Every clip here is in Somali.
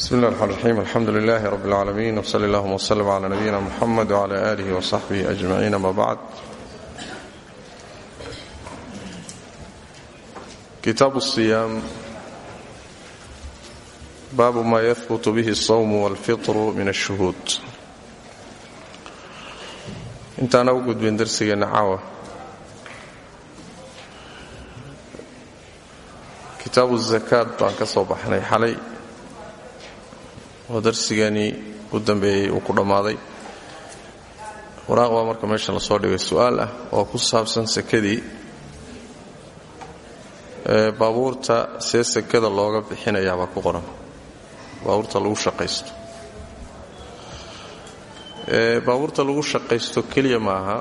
بسم الله الرحمن الرحيم الحمد لله رب العالمين وصلى اللهم وسلم على نبينا محمد وعلى آله وصحبه أجمعين ما بعد كتاب الصيام باب ما يثبت به الصوم والفطر من الشهود intaana u gudbin darsigeena caawa kitaabu zakaad baan ka soo baxnay xalay oo u dambeeyey uu ku dhammaaday. Waraaq baa marka meesha la soo dhigay su'aal ah oo ku saabsan sakadii baabuurta see sakada looga bixinayaabaa ku qoran. Baabuurta lagu shaqaysto. Baabuurta lagu shaqaysto keliya maaha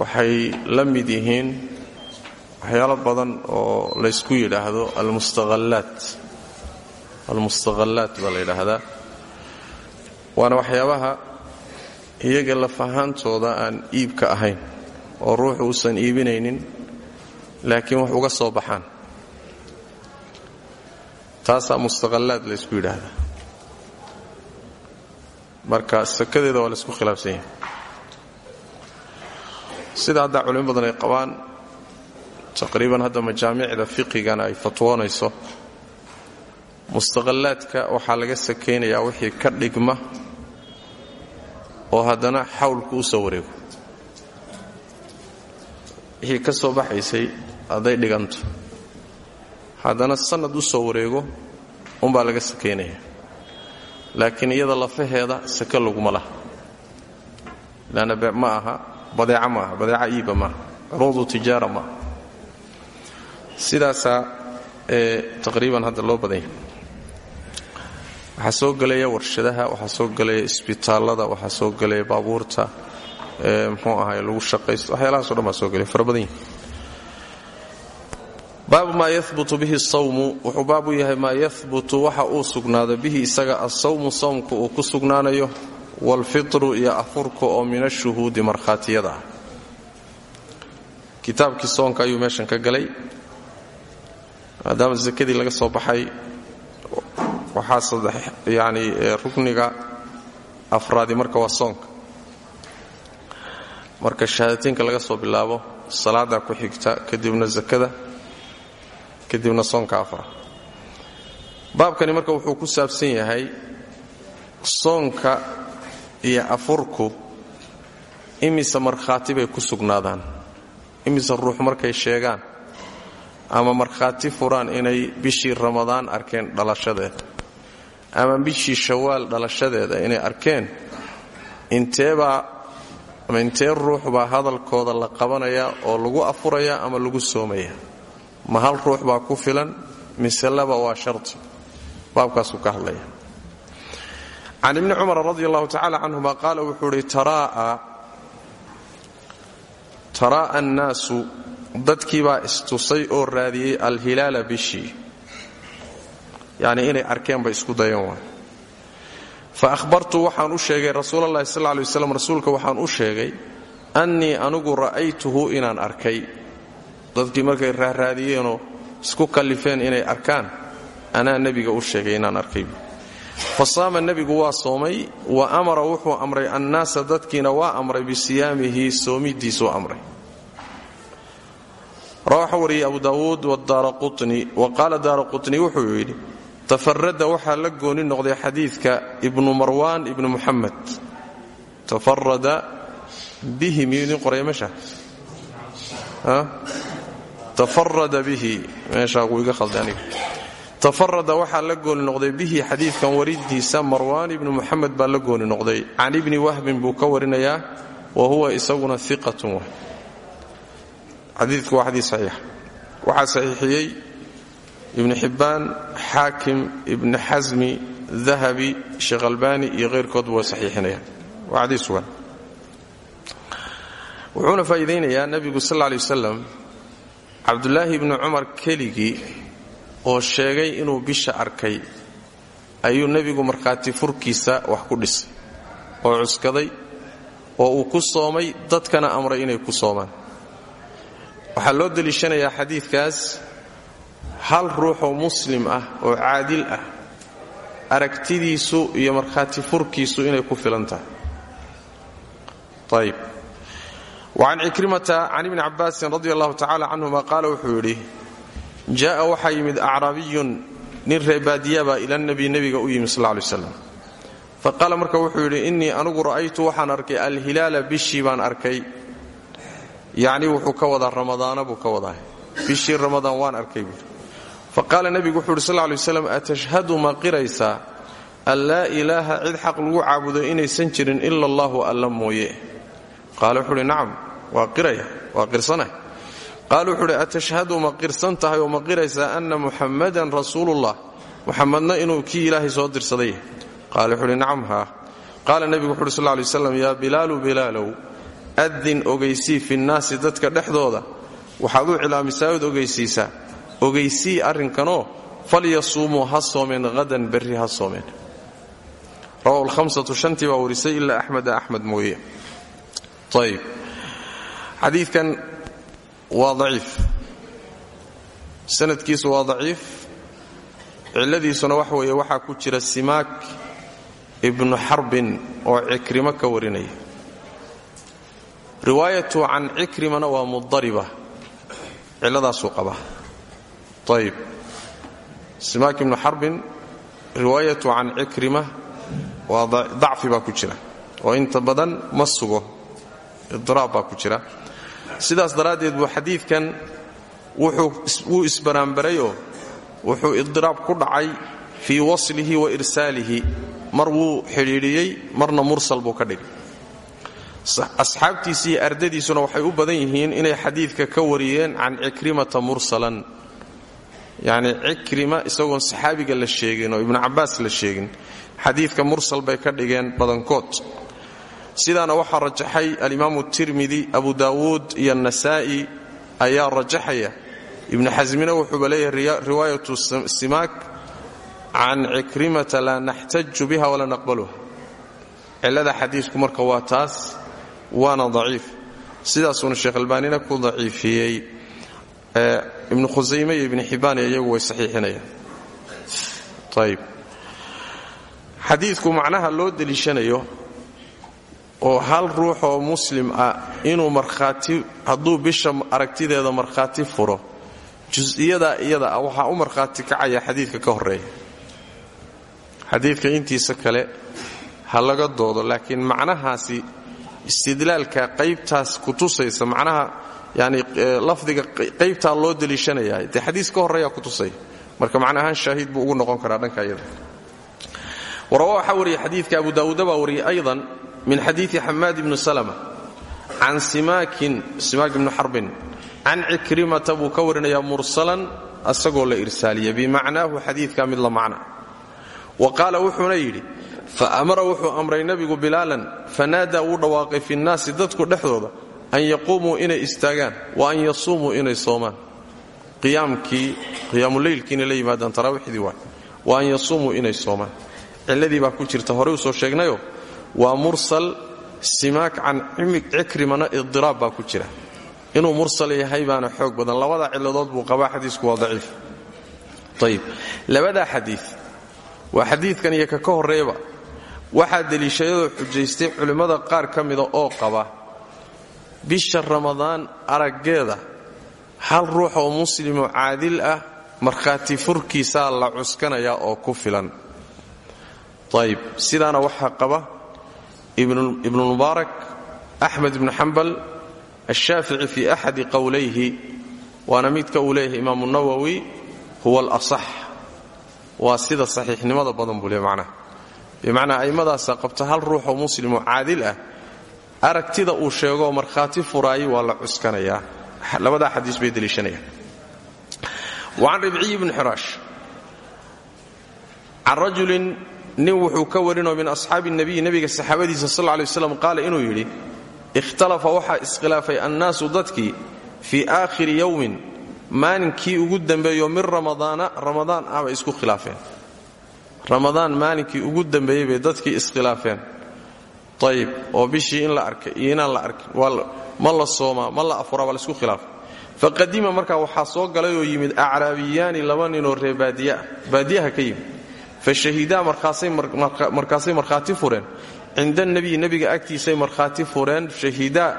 waxay la mid yihiin waxyaalo badan oo laysku yidhaahdo almustaqallaat almustaqallaat baa la yidhaahdaa. Waana waxyaabaha iyaga lafahaantooda aan iibka ahayn oo ruuxu uusan iibinaynin laakiin wax uga soo baxaan. Taasaa mustaqallaad laysku yidhaahdaa. Marka sakadeeda waa laysku khilaafsan yahay. Sida hadda culimo badan ay qabaan taqriiban hadda majaamicda fiqigana ay fatwoonayso mustaqallaadka waxaa laga sakaynayaa wixii ka dhigma oo haddana xawlku u soo wareego. Wixii ka soo baxaysay hadday dhiganto. Haddana sannad u soo wareego umbaa laga sakaynaya laakiin iyada lafaheeda sake laguma laha. Leanna ma aha badeeca ma aha badeeca iiba maaha curuudu tijaara maaha sidaasaa ee taqriiban hadda loo badanya waxaa soo gelaya warshadaha waxaa soo gelaya isbitaallada waxaa soo gelaya baabuurta mxuu ahaay lagu shaqaysto. Waxyaalahaso dhan baa soo gelaya fara badan baabu maa yahbutu bihi sawmu wuxuu baabu yahay maa yahbutu waxa uu sugnaado bihi isaga asawmu sawmka uu ku sugnaanayo waalfitru iyo afurka oo min ashuhuudi markhaatiyada. Ah kitaabkii soonka ayuu meeshan ka galay maadaama sakadii laga soo baxay waxaa yacni rukniga afraadi marka waa soonka. Marka shahaadateynka laga soo bilaabo salaada ku xigta kadibna sakada kadibna soonka afra baabkani marka wuxuu ku saabsan yahay soonka iyo afurku imise markhaati bay ku sugnaadaan imise ruux markay sheegaan ama markhaati furaan inay bishii ramadaan arkeen dhalashadeeda ama bishii shawaal dhalashadeeda inay arkeen inteebaa ama intee ruux baa hadalkooda la qabanaya oo lagu afuraya ama lagu soomaya? Ma hal ruux baa ku filan? Mise laba waa sharti baabkaasuu ka hadlaya. Can ibni cumar radi allahu tacala canhuma qaala wuxuu idhi taraa'a annaasu dadkiibaa istusay oo raadiyey alhilaala bishii yacnii inay arkeen bay isku dayan waay. Fa ahbartu waxaan u sheegay rasuulalahi sal lay waslam rasuulka waxaan u sheegay annii anigu ra'aytuhu inaan arkay. Dadkii markay raaraadiyeenoo isku kallifeen inay arkaan anaa nebiga u sheegay inaan arkay. Fa saama waa soomay wa amara wuxuu amray annaasa dadkiina waa amray bisiyaamihi soomidiisuu amray. Rawaxa wariyey abu daawuud wadaara qutni wa qaala daara qutni tafarada waxaa la gooni noqday xadiidka ibnu marwaan ibnu muxamed tafarada bihi miyuu idin qoraya meesha? Bihi. Meeshaa wuu iga khalday aniga. Waxaa la gooni noqday bihi xadiidkan waridiisa marwaan ibnu muxamed baa la gooni noqday. Can ibni wahbin buu ka warinayaa wa huwa isaguna iqatun xadiidku waa xadiid saxiix. Waxaa saxiixiyey ibnu xibbaan xaakim ibni xasmi dahabi sheekh albani iyo hayrkoodba way saxiixinayaan waa xadiis sugan. Wuxuuna faa'iidaynayaa nebigu sal lla lay wasalam cabdulaahi ibni cumar keligii oo sheegay inuu bisha arkay ayuu nebigu markhaati furkiisa wax ku dhisay oo cuskaday oo uu ku soomay dadkana amray inay ku soomaan. Waxaa loo deliishanayaa xadiidkaas hal ruuxoo muslim ah oo caadil ah aragtidiisu iyo markhaati furkiisu inay ku filan tahay. Ayb wacan cikrimata can ibni cabbaasin radi allahu tacala canhuma qaala wuxuu yidhi jaءa waxaa yimid acraabiyun nin reebaadiyabaa ila nabi nebiga u yimi sal lay slam faqaala marka wuxuu yidhi innii anugu ra'aytu waxaan arkay alhilaala bishii baan arkay. Yacnii wuxuu ka wadaa ramadaana buu ka wadaa. Bishii ramadaan waan arkay buui faqaala nebigu wuxuu yidhi sal lay waslam atashhadu ma qiraysaa an laa ilaaha cid xaq lagu caabudo inaysan jirin ila allahu alla mooye. Qaala wuxuu uhi nacam waa qiraya waa qirsanah qaala wuxuu uhi atashhadu ma qirsan tahay oo ma qiraysaa anna muxammadan rasuulullah? Muxammadna inuu kii ilaahay soo dirsaday. Qaala wuxuu uhi nacam haa. Qaala nebigu wuxu uhi sal lay waslam yaa bilaalu bilaalow adin ogaysii fi dadka dhexdooda waxaad u cilaamisaa ogaysii arrinkanoo falyasuumuu ha soomeen hadan berri ha soomeen. Rawahu lhamsatu shantii baa warisay ilaa axmeda axmed mooye. Ayb xadiidkan waa daciif. Sanadkiisu waa daciif. Cilladiisuna wax weeye waxaa ku jira simaak ibnu xarbin oo cikrimo ka warinaya. Riwaayatu can cikrimana waa mudariba. Cilladaasuu qabaa ayb simaak ibnu xarbin riwaayatu can cikrima waa dacfi baa ku jira oo inta badan ma sugo idiraab baa ku jira sidaas daraaddeed buu xadiidkan wuu isbaraanbarayoo wuxuu idiraab ku dhacay fii waslihi wa irsaalihi mar wuu xidhiidhiyey marna mursal buu ka dhigay asxaabtiisi iyo ardadiisuna waxay u badan yihiin inay xadiidka ka wariyeen can cikrimata mursalan yacni cikrima isagoon saxaabiga la sheegin oo ibnu cabbaas la sheegin xadiidka mursal bay ka dhigeen badankood. Sidaana waxaa rajaxay alimaamu tirmidi abu daawuud iyo nasaa'i ayaa rajaxaya. Ibnu xasmina wuxuuba leeyahay riwaayatu simaak can cikrimata laa naxtaju biha walaa naqbaluha. Cillada xadiidku marka waa taas waana daciif. Sidaasuuna sheekh albaanina ku daciifiyey ibnu khusayme iyo ibnu iyagu way saxiixinayaan. Ayb xadiidku macnaha loo deliishanayo oo hal ruux oo muslim ah inuu markhaati hadduu bisha aragtideeda markhaati furo jus'iyadaa iyada ah waxaa u markhaati kacaya xadiidka ka horreeya. Xadiidka intiisa kale ha laga doodo laakiin macnahaasi istidlaalka qaybtaas ku tusaysa macnaha yani lafdiga qaybtaa loo deliishanayaa dee xadiis ka horreeyaa ku tusaya marka macnahaan shaahiid buu ugu noqon karaa dhanka iyada. Warawa waxaa xadiidka abu daawuuda baa wariyay aydan min xadiidi xamaad ibni salma can simaakin simaak ibni xarbin can cikrimata buu ka warinayaa mursalan asagoo la irsaaliya bimacnaahu xadiidka mid la macna. Wa qaala wuxuuna yidhi fa amara wuxuu amray nebigu bilaalan fanaadaa wuu dhawaaqay fi nnaasi dadku dhexdooda an yaquumuu inay istaagaan wa an yasuumuu inay soomaan. Qiyaamkii qiyaamuleylkiina la yimaadaan taraawiixdii waay. Wa an yasuumuu inay soomaan. Cilladii baa ku jirta horey soo sheegnayo waa mursal simaak can cikrimana idiraab baa ku jira. Inuu mursal yahay baana xoog badan. Labada ciladood buu qabaa xadiisku waa daciif. Ayib labadaa xadii waa xadiidkan iyo ka ka horreeyaba waxaa deliishayadoo xujaystay culimmada qaar ka mida oo qaba bisha ramadaan araggeeda hal ruux oo muslimoo caadil ah markhaati furkiisaa la cuskanayaa oo ku filan. Ayib sidaana waxaa qaba ibnulmubaarak axmed ibnu xambal ashaafici fii axadi qowlayhi waana midka uu leeyahay imaamu nawowi huwa alasax. Waa sida saxiixnimada badan buu le macnaha. Bimacnaa a'immadaasa qabta hal ruuxoo muslimoo caadil ah aragtida uu sheegoo markhaati furaayay waa la cuskanayaa. Labadaa xadiis bay deliishanayaan. Wacan ribciyi bni xiraash can rajulin ka warinoo min asxaabi nabiyi nebiga saxaabadiisa sal lay waslam qaala inuu yidhi ikhtalafa waxaa iskhilaafay annaasu dadkii fii aakhiri yowmin maalinkii ugu dambeeyo min ramadaana ramadaan ah isku khilaafeen. Ramadaan maalinkii ugu dambeeyey bay dadkii iskhilaafeen ayib oo bishii in la arkay iyo inaan la arkin ma la soomaa ma la afuraa baa la isku khilaafay faqadima markaa waxaa soo galay oo yimid acraabiyaani laba ninoo ree baadiyaah baadiyaha ka yimid. Fa shahidaa markaasay markhaati fureen. Cinda nebiyi nebiga agtiisay markhaati fureen shahidaa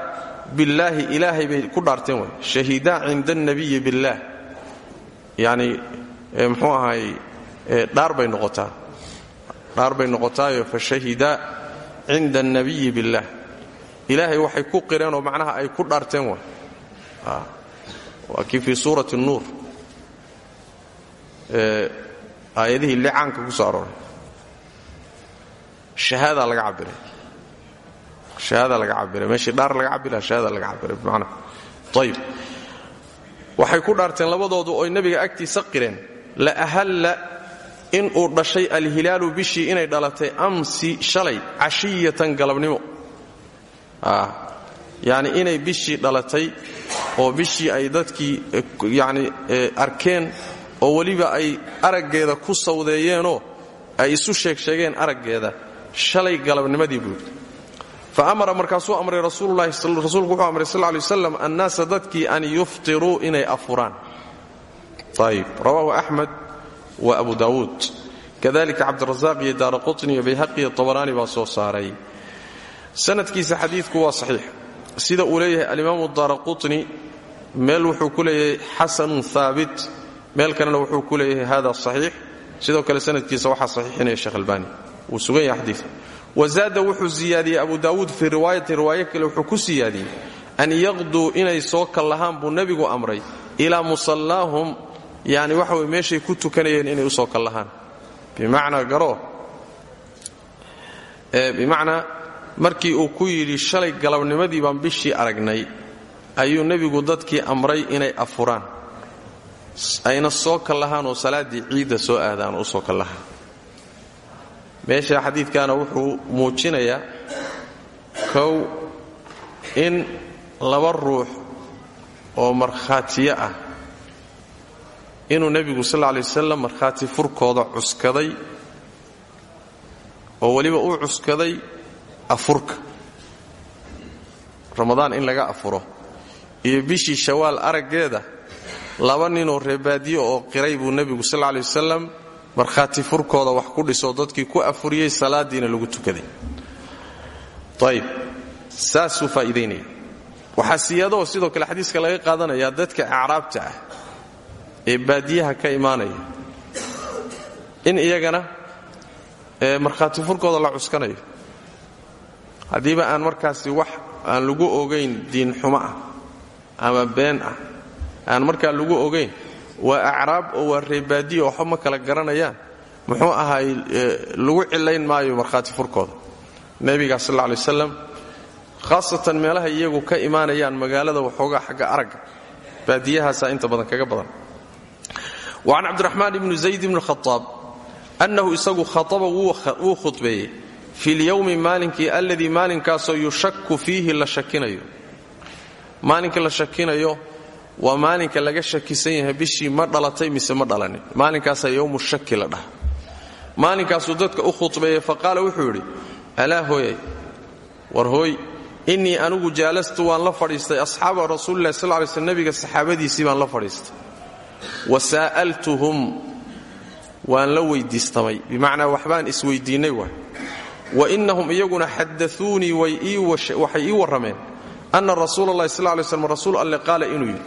billaahi ilaahay bay ku dhaarteen way. Shahidaa cinda annabiyi billaah. Yacni muxuu ahaay dhaar bay noqotaa. Dhaar bay noqotaayo fa shahidaa cinda annabiyi billaah ilaahay waxay ku qireenoo ay ku dhaarteen way waa kii fii suurati nuur. Aayadihii licaanka ku soo shahaadaa laga cabiray shahaada laga cabiray meeshii dhaar laga cabira shahaada laga cabiray bimacnaa ayib waxay ku dhaarteen labadoodu oy nebiga agtiisa qireen. La ahalla in uu dhashay alhilaalu bishii inay dhalatay amsi shalay cashiyatan galabnimo. Yacni inay bishii dhalatay oo bishii ay dadkii yacni arkeen oo weliba ay araggeeda ku sawdeeyeenoo ay isu sheeg sheegeen araggeeda shalay galabnimadii buudi fa amara markaasuu amray rasuululahi rasuulku wuxuu amray sal annaasa dadkii an yuftiruu inay afuraan. Ayib rawaahu axmed wa abu daawuud kadalika cabdirasaaq iyo daara qutni iyo bayhaqi iyo tabaraani baa soo saaray. Sanadkiisa xadiidku waa saxiix. Sida uu leeyahay alimaamu daara qutni meel wuxuu ku leeyahay xasanun haabit meel kalena wuxuu ku leeyahay hada saxiix. Sidoo kale sanadkiisa waxaa saxiixinaya sheekh albani. Wuu sugan yahay xadiidka. Wazaada wuxuu siyaadiyey abu daawuud fii riwaayatin riwaayo kale wuxuu ku siyaadiyey an inay soo kallahaan buu nebigu amray ilaa yani waxa way meeshay ku tukanayeen inay u soo kallahaan. Bimacnaa garo. Bimacnaa markii uu ku yidhi shalay galabnimadii baan bishii aragnay ayuu nebigu dadkii amray inay afuraan. Ayna soo kallahaan oo salaaddii ciidda soo aadaan oo u soo kallahaan. Meesha xadiidkaana wuxuu muujinayaa kow in laba ruux oo markhaatiyo ah inuu nebigu sal lla alay wasalam furkooda cuskaday oo weliba uu cuskaday afurka. Ramadaan in laga afuro. Iyo bishii shawaal araggeeda laba ninoo reebaadiyo oo qiray buu nebigu sal lla alay wasalam furkooda wax ku dhisoo dadkii ku afuriyey salaadiina lagu tukaday. Ayib saasuu faa'iidaynaya waxaa siyaadoo sidoo kale xadiiska laga qaadanayaa dadka acraabta ah ee baadiyaha ka imaanaya. In iyagana markhaati furkooda la cuskanayo. Haddiiba aan markaasi wax aan lagu ogayn diinxumo ah ama been ah aan markaa lagu ogayn waa acraab oo waa reebaadiya waxba ma kala garanayaan muxuu ahaay lagu cilayn maayo markhaati furkooda. Nebigaa sal alla lay wasalam khaasatan meelaha iyagu ka imaanayaan magaalada waxoogaa xagga aragga baadiyahaasaa inta badan kaga badan wa can cabdiraxmaan ibni zayd ibni khaaab annahu isagu khaaba wuu khudbeeyey fi lyowmi maalinkii alladii maalinkaasoo yushaku fiihi la shakinayo maalinka la shakinayo waa maalinka laga shakisan yahay bishii ma dhalatay mise ma dhalanin maalinkaasaa yowmu shaki la dhaha maalinkaasuu dadka u khudbeeyey faqaala wuxuu yidhi alaa hooyay war hooy innii anigu jaalastu waan la fadhiistay wa saa'altuhum waan la weyddiistamay bimacnaa waxbaan isweyddiinnay waay wa innahum iyaguna xadauunii waxay ii warrameen anna rasuula allahi sal lay slm rasuul alle qaala inuu yidhi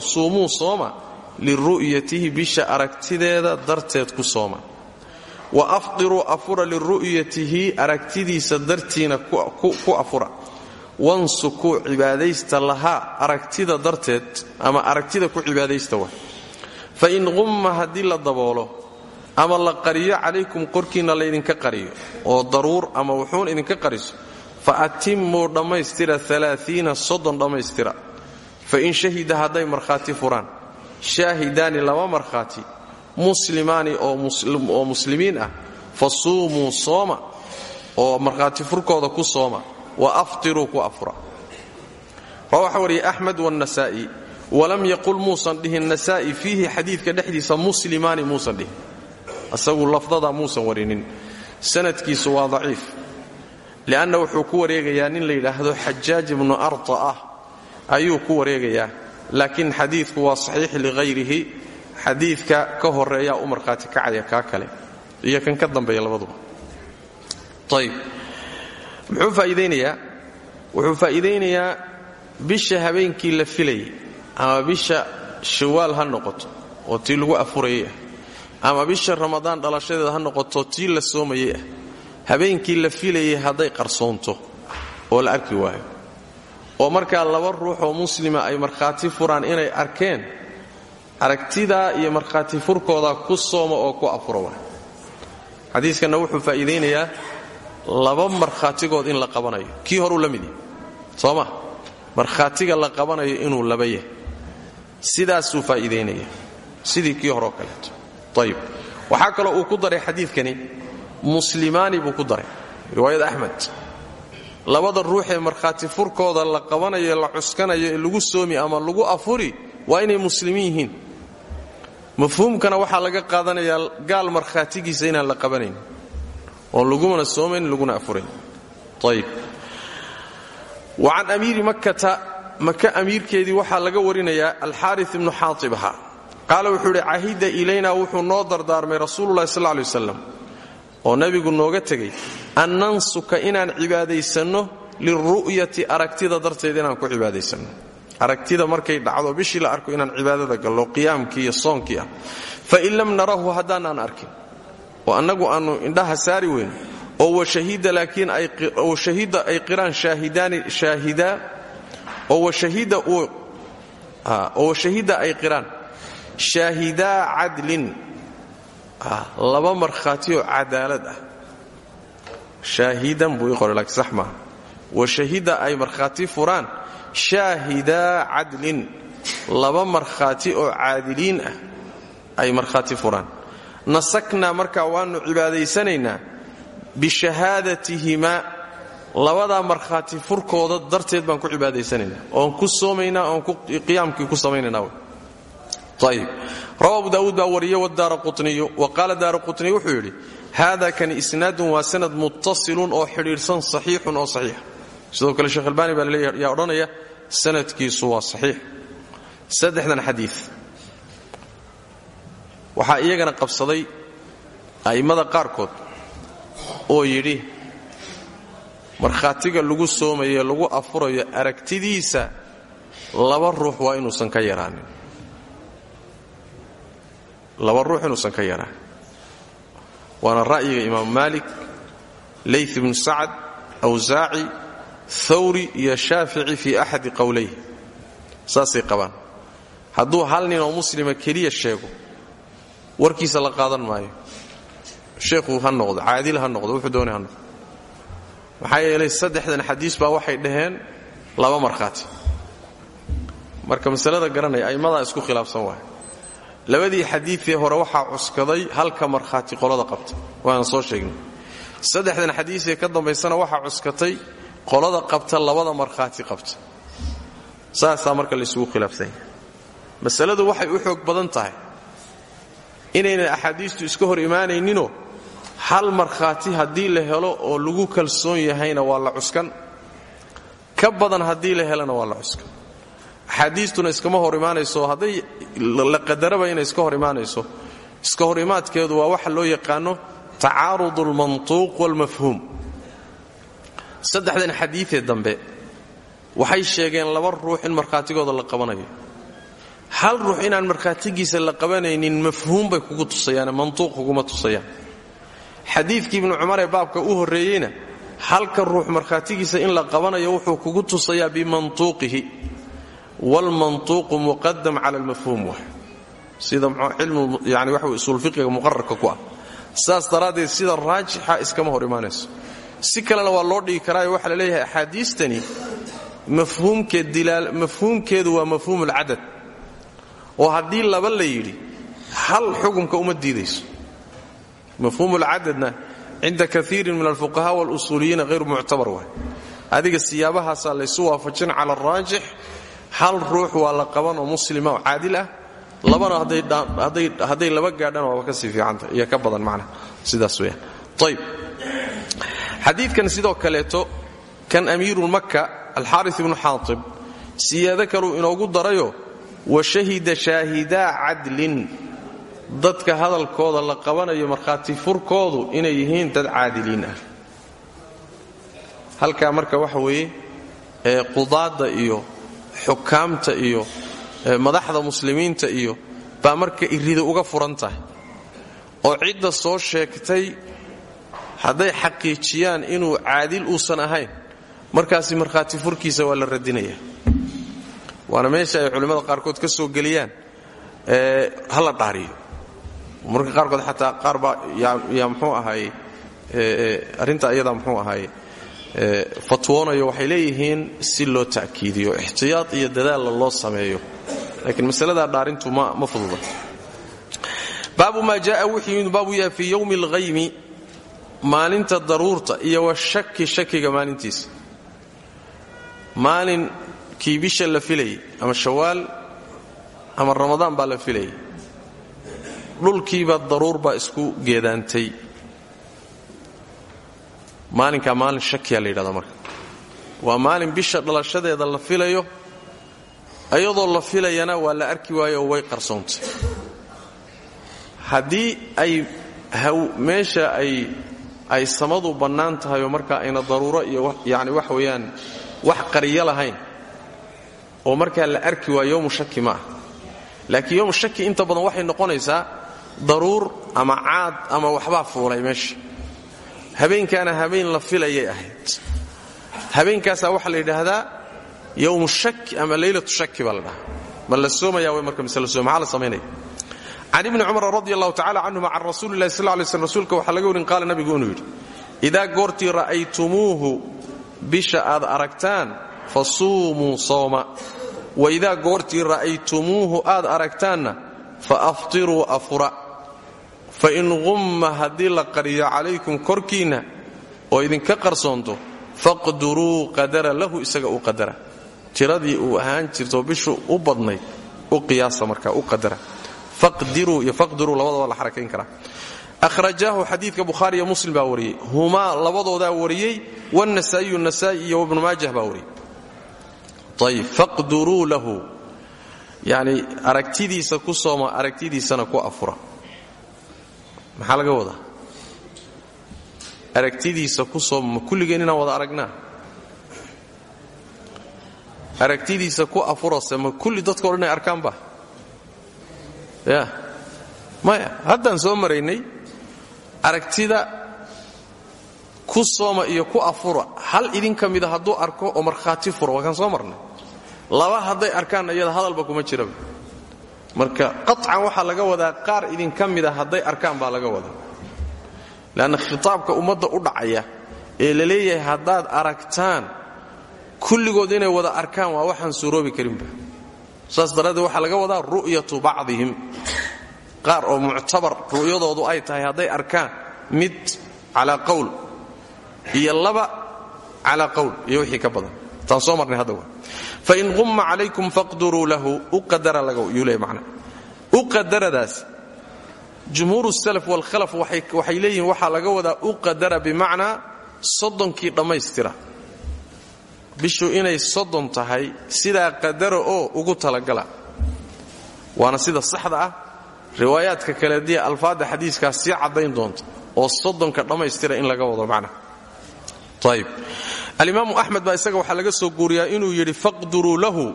suumuu sooma liru'yatihi bisha aragtideeda darteed ku sooma wa afdiruu afura liru'yatihi aragtidiisa dartiina ku afura wansukuu cibaadaysta lahaa aragtida darteed ama aragtida ku cibaadaysta wa fa in qumma haddii la daboolo ama la qariyo calaykum korkiinna laydinka qariyo oo daruur ama wuxuun idinka qariso fa atimmuu dhammaystira alaaiina soddon dhammaystira. Fa in shahida hadday markhaati furaan shaahidaani laba markhaati muslimaani oo muslimiin ah fa suumuu sooma oo markhaati furkooda ku sooma wa aftiruu ku afura waxa wariyay axmed wannasaa'i walam yaqul muusan dhihin. Nasaa'i fiihi xadiidka dhexdiisa muslimaani muusan dhihin. Asagu lafdada muusan warinin. Sanadkiisu waa daciif li'anna wuxuu ku wareegayaa nin la yidhaahdo xajaaj ibnu arta ah ayuu ku wareegayaa laakiin xadiidku waa saxiix lighayrihi xadiidka ka horeeyaa u markhaati kacaya kaa kale. Iyo kan ka dambeeya labaduba. Ayb muxuu faa'iidaynayaa? Wuxuu faa'iidaynayaa bisha habeenkii la filayay ama bisha shawaal ha noqoto oo tii lagu afurayay ah ama bisha ramadaan dhalashadeeda ha noqoto tii la soomayay ah. Habeenkii la filayay hadday qarsoonto oo la arki waayo. Oo markaa laba ruux oo muslima ay markhaati furaan inay arkeen aragtidaa iyo markhaati furkooda ku sooma oo ku afura waay xadiiskanna wuxuu faa'iidaynayaa laba markhaatigood in la qabanayo. Kii horuu la mid yahay. Soo ma? Markhaatiga la qabanayo inuu laba yahay. Sidaasuu faa'iidaynaya sidii kii horeo kaleeto. Ayib waxaa kaloo uu ku daray xadiidkani muslimaani buu ku daray. Riwaayad axmed. Labada ruuxee markhaati furkooda la qabanayo la cuskanayo ee lagu soomi ama lagu afuri waa inay muslimiin yihiin. Mafhuumkana waxaa laga qaadanayaa gaal markhaatigiisa inaan la qabanayn oon lagumana soomayn laguna afurayn ayib wa can amiiri makkata maka amiirkeedii waxaa laga warinayaa alxaari ibnu xaatib ahaa. Qaala wuxuu idhi cahida ilaynaa wuxuu noo dardaarmay rasuululahi sal lay waslam oo nebigu nooga tegey an nansuka inaan cibaadaysanno liru'yati aragtida darteed inaan ku cibaadaysanno. Aragtida markay dhacdo bishii la arko inaan cibaadada gallo qiyaamkii iyo soonkii ah. Fain lam narahu haddaanaan arkin annagu aannu indhaha saari weyn oo washahida ay qiraan shaahidaa oo washahida ay qiraan. Shaahidaa cadlin laba markhaati oo cadaalad ah. Shaahidan buu qoray laakiin sax maaha washahida ay markhaati furaan shaahidaa cadlin laba markhaati oo caadiliin ah ay markhaati furaan nasaknaa markaa waannu cibaadaysanaynaa bishahaadatihimaa labadaa markhaati furkooda darteed baan ku cibaadaysanaynaa oon ku soomaynaa oon ku samaynaynaa ayib rawa abu daawuud baa wariye wadaara quniyu wa qaala daara wuxuu yidhi haada kani isnaadun waa sanad muttasilun oo xidhiidhsan saxiixun oo saxiix. Sidoo kale sheekh albaani baa laleeya yaa odhanaya sanadkiisu waa saxiix. Saddexdan xadiid waxaa iyagana qabsaday a'immada qaarkood oo yidhi markhaatiga lagu soomaye lagu afurayo aragtidiisa laba ruux waa inuusan ka yaraanin. Laba ruux inuusan ka yaraanin. Waana ra'yiga imaam maalik layth ibnu sacad awsaaci thawri iyo shaafici fii axadi qowlayh saasay qabaan. Hadduu hal nin oo muslima keliya sheego warkiisa la qaadan maayo. Sheekhu ha noqdo caadil ha noqdo wuxuu doonay ha noqdo. Maxaa saddexdan xadiis baa waxay dhaheen laba markhaati. Marka masalada garanaya a'immadaa isku khilaafsan waay. Labadii xadiidee hore waxaa cuskaday halka markhaati qolada qabta waana soo sheegnay. Saddexdan xadiisee ka dambaysana waxaa cuskatay qolada qabta labada markhaati qabta. Saasaa marka laysugu khilaafsan yahay. Masaladu waxay u xoog badan tahay inaynan axaadiistu iska hor imaanayninoo hal markhaati haddii la helo oo lagu kalsoon yahayna waa la cuskan. Ka badan haddii la helana waa la cuskan. Axaadiistuna iskama hor imaanayso hadday la qadaraba inay iska hor imaanayso. Iska hor imaadkeedu waa waxa loo yaqaano tacaarud almantuuq waalmafhuum saddexdan xadiidee dambe waxay sheegeen laba ruux in markhaatigooda la qabanayo hal ruux inaan markhaatigiisa la qabanaynin mafhuum bay kugu tusayaane mantuuq kuguma tusayaan. Xadiidkii ibnu cumar ee baabka u horreeyeyna halka ruux markhaatigiisa in la qabanayo wuxuu kugu tusayaa bimantuuqihi. Waalmantuuqu muqadam cala almafhuum wa. Sida yani waxa wey usuulfiqiga muqararka ku ah. Saas daraaddeed sida raajixa iskama hor imaanayso. Si kalena waa loo dhigi karaayo waxaa la leeyahay axaadiistani mafhuumkeedu waa mafhuum alcadad oo haddii laba la yidhi hal xukumka uma diidayso. Mafhuum ulcadadna cinda kaiirin min alfuqaha walusuuliyiina hayru muctabar waay. Adiga siyaabahaasaa laysu waafajin cala araajix hal ruux waa la qaban oo muslima oo caadil ah. Labana hadday laba gaadhaan waaba ka sii fiicanta iyo ka badan macna sidaas weyaan ayb xadiidkan sidoo kaleeto kan amiirulmakka alxaaris ibnu xaatib siyaado kaluu inoogu darayo wa shahida shaahidaa cadlin. Dadka hadalkooda la qabanayo markhaati furkoodu inay yihiin dad caadiliin ah. Halkaa marka waxa weeye qudaadda iyo xukaamta iyo madaxda muslimiinta iyo baa marka iridu uga furan tahay. Oo cidda soo sheegtay hadday xaqiijiyaan inuu caadil uusan ahayn markaasi markhaati furkiisa waa la radinaya waana meesha ay culimmada qaarkood ka soo geliyaan ha la dhaariyo marka qaarkood xataa qaar baa yaa mxuu ahaay arrinta ayadaa mxuu ahaay fatwoonayo waxay leeyihiin si loo ta'kiidiyo ixtiyaad iyo dadaalla loo sameeyo. Laakiin masaladaa dhaarintu ma fududa. Baabu maa jaaa wuxuu yimid baabu yaha fii yowmi alghaymi maalinta daruurta iyo washaki shakiga maalintiisa maalinkii bisha la filayay ama shawaal ama ramadaan baa la filayay dhulkiiba daruur baa isku geedaantay. Maalinkaa maalin shakiyaa la yidhahdaa marka. Waa maalin bisha dhalashadeeda la filayo iyadoo la filayana waa la arki waayo oo way qarsoontay. Haddii ay meesha ay ay samadu bannaan tahay oo ayna daruuro iyo yani wax weeyaan wax qariyo lahayn oo markaa la arki waayo yowmu ma laakiin yowmu shaki inta badan waxay noqonaysaa daruur ama caad ama waxbaa fuulay meesha. Habeenkaana habeen la filayay ahayd. Habeenkaasaa waxaa la yidhaahdaa yowmu shaki ama leylatu shaki baa la la soomaya way marka mise la la samaynaya? Can ibni cumar radi allahu tacala canhuma can rasuuli lahi sal lay slm rasuulka waxaa laga warin qaala nabigu inuu yidhi idaa goortii ra'aytumuuhu aad aragtaan fasuumuu sooma. Wa idaa goortii ra'aytumuuhu aad aragtaanna fa aftiruu afura. Fain qumma haddii la qariyo calaykum korkiinna oo idinka qarsoonto faqduruu qadara lahu isaga u qadara. Tiradii uu ahaan jirto bishu u badnayd u qiyaasa markaa u qadara. Faqdiruu iyo faqdiruu la xarakayn karaa. Akhrajaahu xadiidka bukhaari iyo muslim baa wariyey. Humaa labadoodaa wariyey wannasaa'iyu nasaa'i iyo ibnu ayib faqduruu lahu yacni aragtidiisa ku sooma aragtidiisana ku afura maxaa laga wadaa aragtidiisa ku sooma ma kulligeen inaan wada aragnaa aragtidiisa ku afurase ma kulli dadka o dhan ay arkaanba ya maya haddaan soo maraynay aragtida ku sooma iyo ku afura hal idinka mida hadduu arko oo markhaati furo waa kaan soo marnay laba hadday arkaanna iyada hadalba kuma jiraba marka qaطcan waxaa laga wadaa qaar idinka mida hadday arkaan baa laga wadaa. Leanna khitaabka ummadda u dhacaya ee la leeyahay haddaad aragtaan kulligood inay wada arkaan waa waxaan suuroobi karinba saas daraaddeed waxaa laga wadaa ru'yatu bacdihim. Qaar oo muctabar ru'yadoodu ay tahay hadday arkaan mid calaa qawl iyo laba calaa qawl iyo wixii ka badan. Taan soo marnay hadda fain qumma calaykum faqduruu lahu u qadara lagayuu leey macna. U qadaradaas jumhuur salaf waalkhalaf waxay leeyihiin waxaa laga wadaa u qadara bimacnaa soddonkii dhammaystira. Bishu inay soddon tahay sidaa qadara oo ugu talagala. Waana sida saxda ah riwaayaadka kale dii alfaadda xadiiskaas sii caddayn doonta oo soddonka dhammaystira in laga wado macna ayb alimaamu axmed baa isaga waxaa laga soo guuriyaa inuu yidhi faqduruu lahu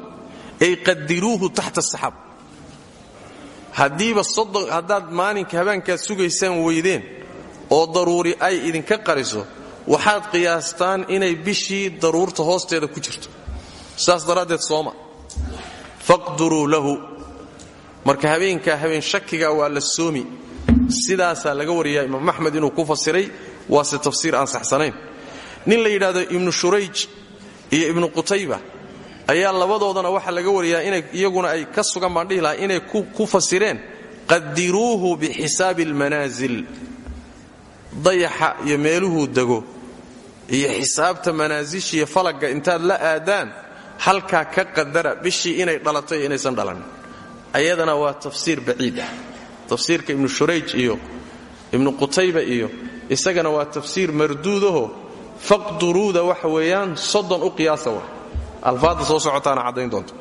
ay qadiruuhu taxta asaxaab haddiiba haddaad maalinka habeenkaad sugaysaan weydeen oo daruuri ay idinka qariso waxaad qiyaastaan inay bishii daruurta hoosteeda ku jirto. Saas daraaddeed sooma. Faqduruu lahu. Marka habeenkaa habeen shakiga waa la soomi. Sidaasaa laga wariyaa imaam axmed inuu ku fasiray. Waase tafsiir aan saxsanayn nin la yidhaahdo ibnu shurayj iyo ibnu qutayba ayaa labadoodana waxaa laga wariyaa inay iyaguna ay ka sugan baan inay ku fasireen qadiruuhu bixisaabi almanaasil dayaxa iyo meeluhuu dego iyo xisaabta manaasishiiyo falagga intaad la aadaan halkaa ka qadara bishii inay dhalatay inaysan dhalanin ayadana waa tafsiir baciid ah. Tafsiirka ibnu shurayj iyo ibnu qutayba iyo isagana waa tafsiir marduudaho faqduruuda waxa weeyaan soddon u qiyaasa wa. Alfaadda soo socotaana caddayn doonta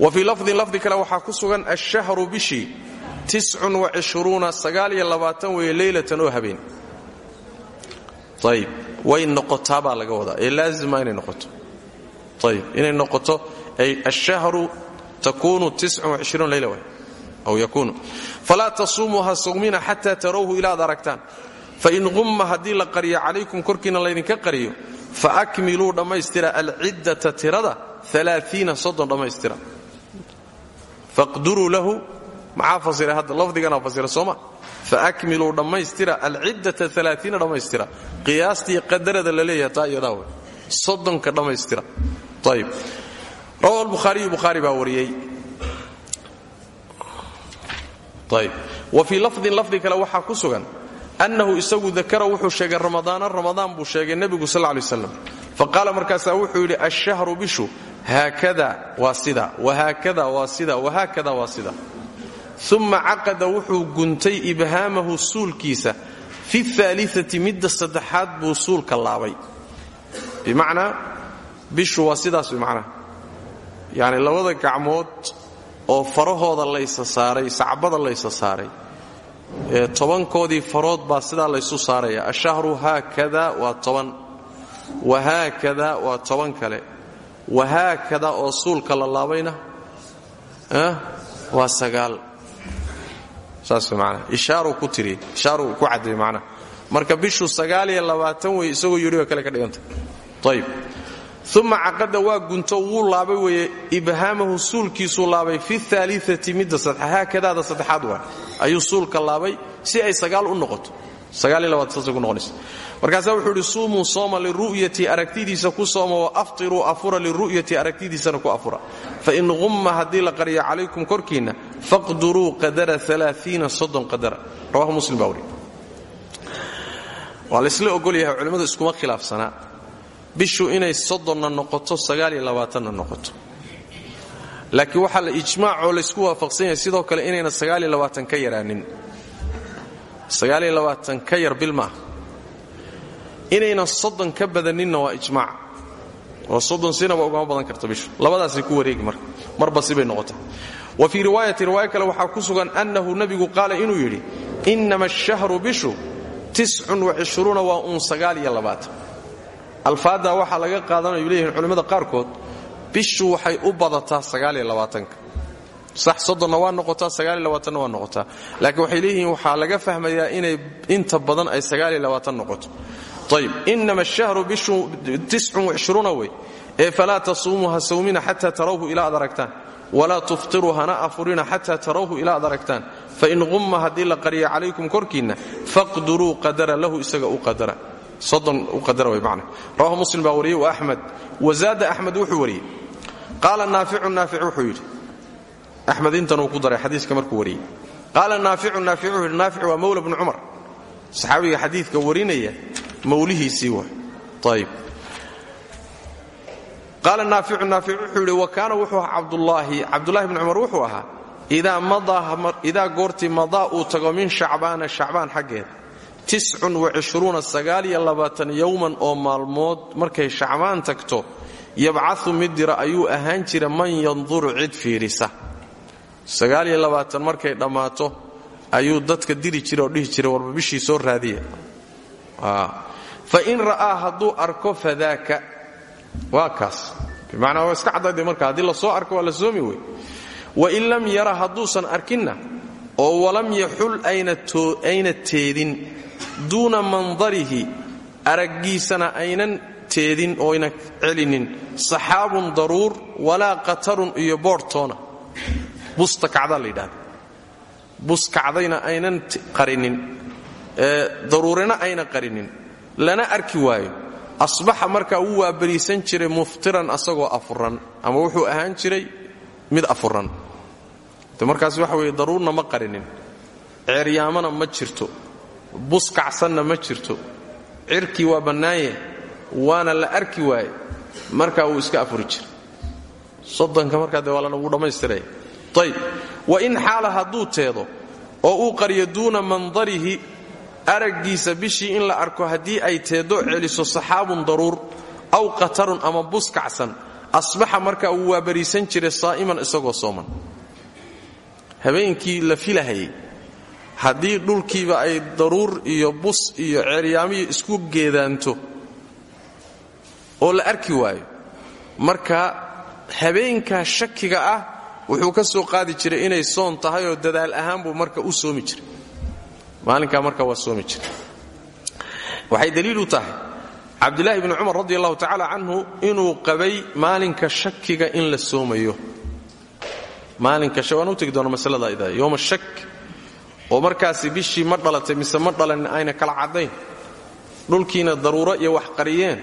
wa fii lafdin lafdi kale waxaa ku sugan ashahru bishii tiscun wacishruuna sagaaliyo labaatan weeye leylatan oo habeen. Ayib way noqotaa baa laga wadaa. Ee laazima inay noqoto. Ayib inay noqoto ay ashahru takunu tiscun wacishruuna leyla way aw yakunu falaa tasuumuuha sawmina xataa tarawhu ilaad aragtaan fain qumma haddii la qariyo calaykum korkiina laydinka qariyo faakmiluu dhammaystira alciddata tirada dhammaystira faqduruu lahu maxaa fasira hadda? Lafdigana fasira sooma faakmiluu dhammaystira alciddata dhammaystira qadarada la leeyaha taa iyadaa wey soddonka dhammaystira ayib rawahu lbukhaariyu bukhaari baa wariyey. Ayib wa fii lafdin lafdi kale waxaa ku sugan annahu isagu dakara wuxuu sheegay ramadaana ramadaan buu sheegay nebigu sal lay slam faqaala markaasaa wuxuu yidhi ashahru bishu haakada waa sida wahaakada waa sida wahaakada waa sida. Uma caqada wuxuu guntay ibhaamahu suulkiisa. Fi aaliai midda saddexaad buu suulka laabay. Bimacnaa bishu waa sidaas bimacnaa. Yacni labada gacmood oo farahooda laysa saaray sacbada laysa saaray tobankoodii farood baa sidaa laysu saaraya. Ashahru haakada waa toban. Wahaakada waa toban kale. Wahaakada oo suulka la laabayna waa sagaal. Saas manaa ishaaru ku tiri. Ishaaru ku cadday macnaha marka bishu sagaaliyo labaatan wey isagoo yidhi kale ka dhiganta. Ayib uma caqada waa gunto wuu laabay weeye ibhaamahu suulkiisuu laabay fi aaliati midda haakadaada saddexaad waa ayuu suulka laabay si ay sagaal u noqoto. Markaasaa wuxuu idhi suumuu sooma liru'yati aragtidiisa ku sooma wa aftiruu afura liru'yati aragtidiisana ku afura. Fain qumma haddii la qariyo calaykum korkiinna faqduruu qadara aaaiina soddon qadara. Rawahu muslim baa wari. Waa laysla ogolyahay culimmadu iskuma khilaafsanaa bishu inay soddonna noqoto sagaaliyo labaatanna noqoto. Laakiin waxaa la ijmaacoo laysku waafaqsan yahay sidoo kale inayna sagaaliyo labaatan ka yaraanin. Sagaaliyo labaatan ka yar bil maaha. Soddon ka badaninna waa ijmaac. Oo soddon sinaba ugama badan karta bishu. Labadaasay ku wareegi marka marba sibay noqota wa fii riwaayati riwaayo kale waxaa ku sugan annahu nebigu qaala inuu yidhi innama ashahru bishu tiscun labaatan alfaaddaa waxaa laga qaadanayu leeyihiin culimmada qaarkood bishu waxay u badataa sagaaliyo labaatanka. Sax soddonna waa noqotaa sagaaliyo labaatanna waa noqotaa. Laakiin waxay leeyihiin waxaa laga fahmayaa inay inta badan ay sagaaliyo labaatan noqoto. Ayib inama ashahru bishu wacishruuna wey. Ee falaa tasuumuuha sawmina xataa tarawhu ilaa ad aragtaan. Walaa tuftiruu hana afurina xataa tarawhu ilaa ad aragtaan. Fain qumma haddii la qariya calaykum korkiinna qadara lahu isaga u qadara rawahu muslim baa wariyey wa axmed wazaada axmed wuxuu wariyey. Qaala naaficu naafic wuxuu yidhi axmed intanuu ku daray xadiiska markuu wariyey. Qaala naaficu naafic wuxuu yidhi naafic waa mawla bnu cumar. Saxaabiga xadiidka warinaya mawlihiisii wa ayib qaala naaficu naafic wuxuu yidhi wa kaana wuxuu ahaa cabdulaahi cabdulahi bni cumar wuxuu ahaa idaa goortii uu yowman oo maalmood markay shacbaan tagto yabcau mid dira ayuu ahaan jira man yanduru cid fiirisa. Markay dhammaato ayuu dadka diri jira oo dhihi jira warba bishii soo raadiya. Fa in ra'aa hadduu arko fadaaka. Waa kaas. Bimacnaa waa iska marka haddii la soo arko waa la soomi wey wain lam yara hadduusan arkinna oo walam yaxul ayna teedin duuna mandarihi araggiisana aynan teedin oyna celinin. Saxaabun daruur walaa qatarun iyo boorhtoona busta kacdaa la yidhahda bus kacdayna aynan qarinin. Daruurina ayna qarinin. Lana arki waayo asbaxa markaa wuu waabariisan jiray muftiran asagoo afuran ama wuxuu ahaan jiray mid afuran. Markaas waxa weeye daruurna ma qarinin. Ceeryaamana ma jirto bus kacsanna ma jirto. Cirkii waa bannaanye waana la arki waaye markaa wuu iska afuri jiray soddonka markaa dee waa lanagu dhammaystiraya ayb wa in xaala hadduu teedo oo uu qariyo duuna mandarihi araggiisa bishii in la arko haddii ay teedo celiso saxaabun daruur aw qatarun ama bus kacsan asbaxa markaa wuu waabariisan jiray saa'iman isagoo sooman. Habeenkii la filahayay haddii dhulkiiba ay daruur iyo bus iyo ceeryaamiyo isku geedaanto oo la arki waayo marka habeenkaa shakiga ah wuxuu ka soo qaadi jiray inay soon tahay oo dadaal ahaan buu marka u soomi jiray. Maalinkaa marka waa soomi jiray. Waxay daliil u tahay cabdulaahi bni cumar radi allahu tacaala canhu inuu qabay maalinka shakiga in la soomayo. Maalinka waan u tegi doona masalada ida yowma shak oo markaasi bishii ma dhalatay mise ma dhalanin ayna kala caddayn. Dhulkiina daruuro iyo wax qariyeen.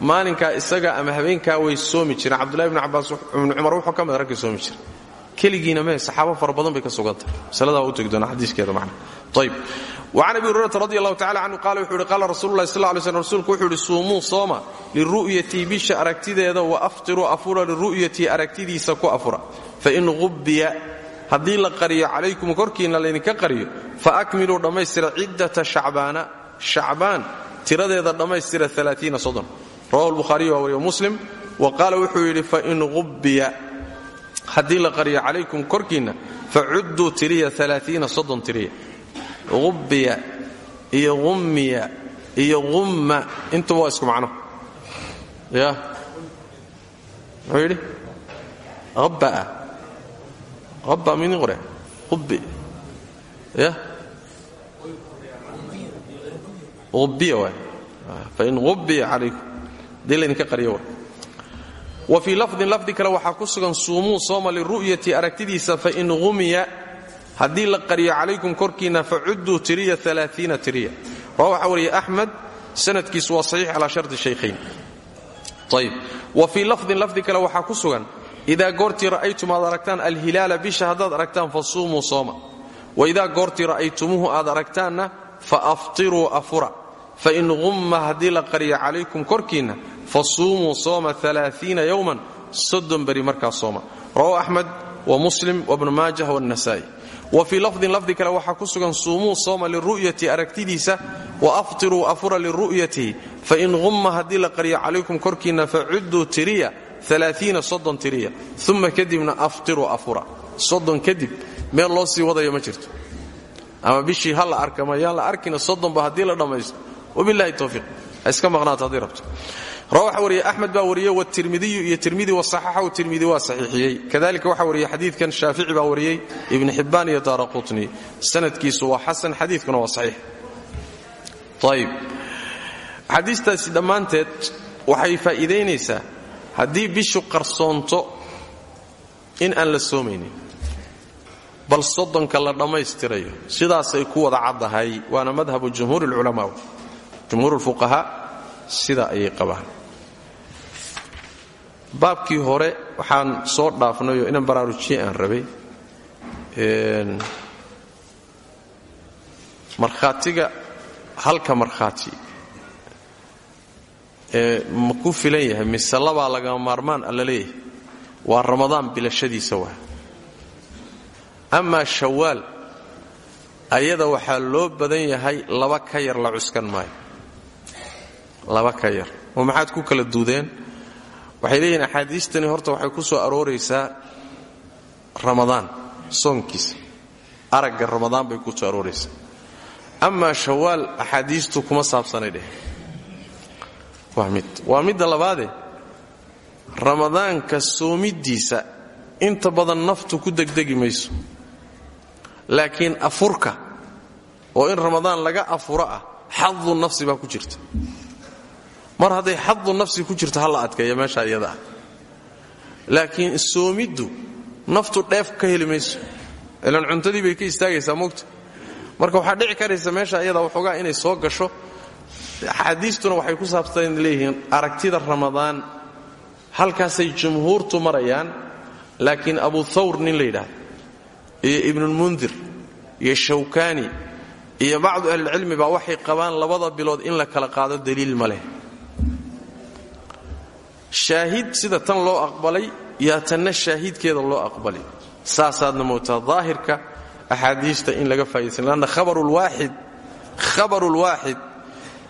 Maalinkaa isaga ama habeenkaa way soomi jireen. Cabdulahi bni cabaas ibni cumar wuxuu ka mid raggii soomi jiray. Keligiina mee saxaabo bay ka sugantahay masaladaa u tegi doona xadiiskeeda macna. Ayb وcan abi hurayrata radi allahu tacala canhu wuxuu yidhi qaala rasuululahi sal ly slm rsulku wuxuu yidhi suumuu sooma liru'yatii bisha aragtideeda wa aftiruu afura liru'yatii aragtidiisa ku afura. Fain qubbiya haddii la qariyo calaykum korkiinna laydinka qariyo faakmiluu dhammaystira ciddata shacbaana. Shacbaan tiradeeda dhammaystira rawahu lbukhaariy waa wariyo muslim. Wa qaala wuxuu yidhi fain qubbiya haddii la qariyo calaykum korkiinna facudduu tiriya tiriya. Ubbiya iyo ummiya iyo umma intuba waa isku macno. Ya. Muxuu yidhi abba midin qore. Ubbi ya? Ubbiya waay fain ubbiya calaykum. Dii laydinka qariyo wa fii lafdin lafdi kale waxaa ku sugan suumuu sooma liru'yati aragtidiisa fain umiya haddii la qariyo calaykum korkiinna facudduu tiriya aaaiina tiriya. Rawa waxaa wariya axmed sanadkiisu waa saxiix calaa sharti shaykhayn ayb wa fii lafdin lafdi kale idaa goortii ra'aytum aad aragtaan alhilaala bisha haddaad aragtaan fa suumuu sooma. Wa idaa goortii ra'aytumuuhu aad aragtaanna fa aftiruu afura. Fain qumma haddii la qariyo calaykum korkiinna fa suumuu sooma aaaiina yowman soddon beri markaa sooma. Rawa axmed wa muslim wabnu maajah wannasaa'i wa fii lafdin lafdi kale waxaa ku sugan suumuu sooma liru'yati aragtidiisa wa aftiruu afura liru'yatihi. Fain qumma haddii la qariyo calaykum korkiinna facudduu tiriya aaaiina soddon tiriya uma kadibna aftiruu afura. Soddon kadib meel loo sii wadayo ma jirto. Ama bishii ha la arka mayaan la arkina soddonba haddii la dhammaysto wabilahi towfiiq ha iska maqnaato haddii rabto. Rawaxa wariye axmed baa wariyey watirmidiyu iyo tirmidi wasaxaxahu tirmidi waa saxiixiyey. Kadalika waxaa wariyey xadiidkan shaafici baa wariyey ibni xibbaan iyo daara qutni sanadkiisu waa xasan haddii bishu qarsoonto in aan la soomaynin bal soddonka la dhammaystirayo sidaasay ku wada caddahay waana madhabu jumhuur lculamaa jumhuur lfuqahaa sida ayay qabaan. Baabkii hore waxaan soo dhaafnayoo inan baraarujiye aan rabay markhaatiga halka markhaati ma ku filan yahay mise labaa lagama maarmaan alla waa ramadaan bilashadiisa waa amaa shawaal ayada waxaa loo badan yahay laba ka yar la cuskan maayo. Laba ka yar. Oo maxaad ku kala duudeen? Waxay leeyihiin axaadiistani horta waxay ku soo arooraysaa ramadaan soonkiisa. Aragga ramadaan bay ku soo arooraysaa. Amaa shawaal axaadiistu kuma saabsanay waa mid. Waa midda labaade ramadaanka soomiddiisa inta badan naftu ku degdegi mayso. Laakiin afurka oo in ramadaan laga afuro ah xadu nafsi baa ku jirta. Mar hadday xadu nafsi ku jirto ha la adkeeya meesha iyada ah. Laakiin soomiddu naftu dheef ka heli mayso. Ilan cuntadii bay ka istaagaysaa mogta marka waxaa dhici karaysa meesha iyada waxoogaa inay soo gasho axaadiistuna waxay ku saabsan leeyihiin aragtida ramadaan halkaasay jumhuurtu marayaan laakiin abu thawr nin la yidhaahdo iyo ibnulmundir iyo shawkaani iyo bacdu ahlilcilmi baa waxay qabaan labada bilood in la kala qaado daliil ma leh. Shaahid sida tan loo aqbalay yaa tanna shaahidkeeda loo aqbalay. Saasaadna mootaa daahirka axaadiista in laga faa'idaysan lanna khabarulwaaxid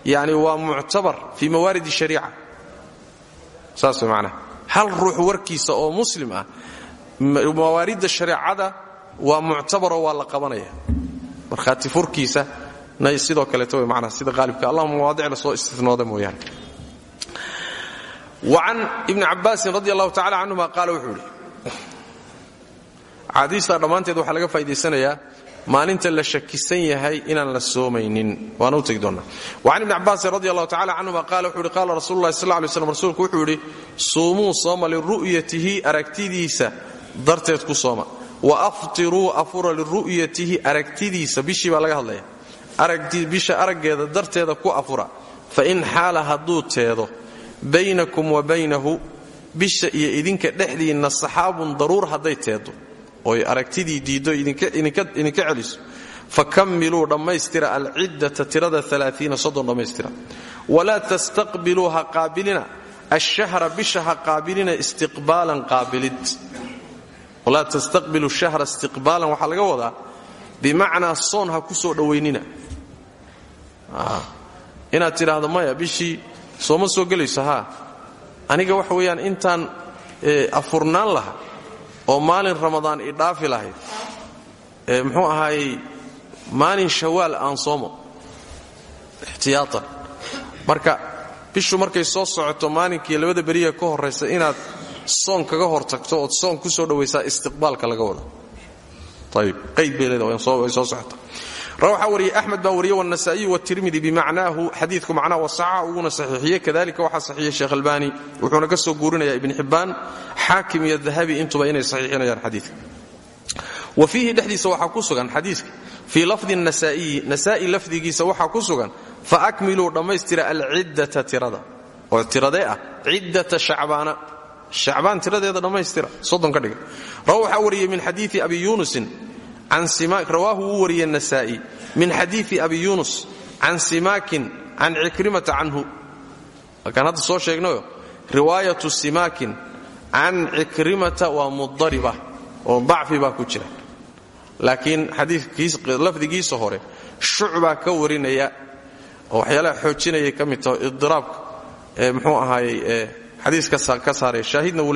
yani waa muctabar fii mawaarid shariica. Saas macnaha hal ruux warkiisa oo muslim ah mawaaridda shareecada waa muctabaroo waa la qabanaya. Markhaati furkiisa na sidoo kaleeto way macnaha sida qaalibka. Allahuma mawaadic la soo istinooda mooyaane. Wacan ibni cabbaasin radi allahu tacala canhuma qaala wuxuu idhi axaadiistaa dhammaanteed waxaa maalinta la shakisan yahay inaan la soomaynin. Waana u tegi doonnaa wacan ibni cabbaasin radi allahu tacala canhuma qaala wuxuu ihi qaala rasulu llahi sal rasuulku wuxuu yidhi suumuu sooma liru'yatihi aragtidiisa darteed ku sooma. Wa aftiruu afura liru'yatihi aragtidiisa bishii baa laga hadlaya. Bisha araggeeda darteeda ku afura. Fa in xaala hadduu teedo baynakum wa baynahu bisha iyo idinka dhexdiinna saxaabun daruur hadday teedo oy aragtidii diiddo idinka celiso. Fa kammiluu dhammaystira alciddata tirada dhammaystira. Walaa tastaqbiluu ha qaabilina ashahra bisha ha qaabilina istiqbaalan qaabilid. Walaa tastaqbilu shahra istiqbaalan waxaa laga wadaa bimacnaa soon ha ku soo dhowaynina inaad tidhaahdo maya bishii sooma soo gelayso aniga waxa weeyaan intaan afurnaan laha oo maalin ramadaan i dhaafi lahayd muxuu ahaayey maalin shawaal aan soomo ixtiyaatan marka bishu markay soo socoto maalinkii labada beriya ka horraysa inaad soon kaga hor tagto soon ku soo dhowaysaa istiqbaalka laga wada ayib qayd bay leedahay way soo socota waxaa wariyey axmed baa wariye wanasa'iyu watirmidi bimacnaahu xadiidku macnaha wasaxa uguna saxiixiyey. Kadalika waxaa saxiixiyey sheekh albani wuxuuna ka soo guurinaya xaakim iyo dahabi intuba inay saxiixinayaan xadiidka. Wa fiihi dhexdiisa waxaa ku sugan xadiiska fii lafdi nasaa'iyi nasaa'i lafdigiisa waxaa ku sugan fa akmiluu dhammaystira alciddata tirada oo tiradee ah ciddata shacbaana. Shacbaan tiradeeda dhammaystira soddon ka dhiga rawa waxaa wariyey min xadiii abi yunusin rawaahu wuu wariyey nasaa'i min xadiii abi yunus can simaakin can cikrimata can cikrimata waa mudariba. Oo dacfi baa ku jira. Laakiin lafdigiisa hore shucbaa ka warinaya oo waxyaalaha xoojinayay ka mid taho idiraabka mxuu ahaayey xadiiska ka saaraya shaahidna wuu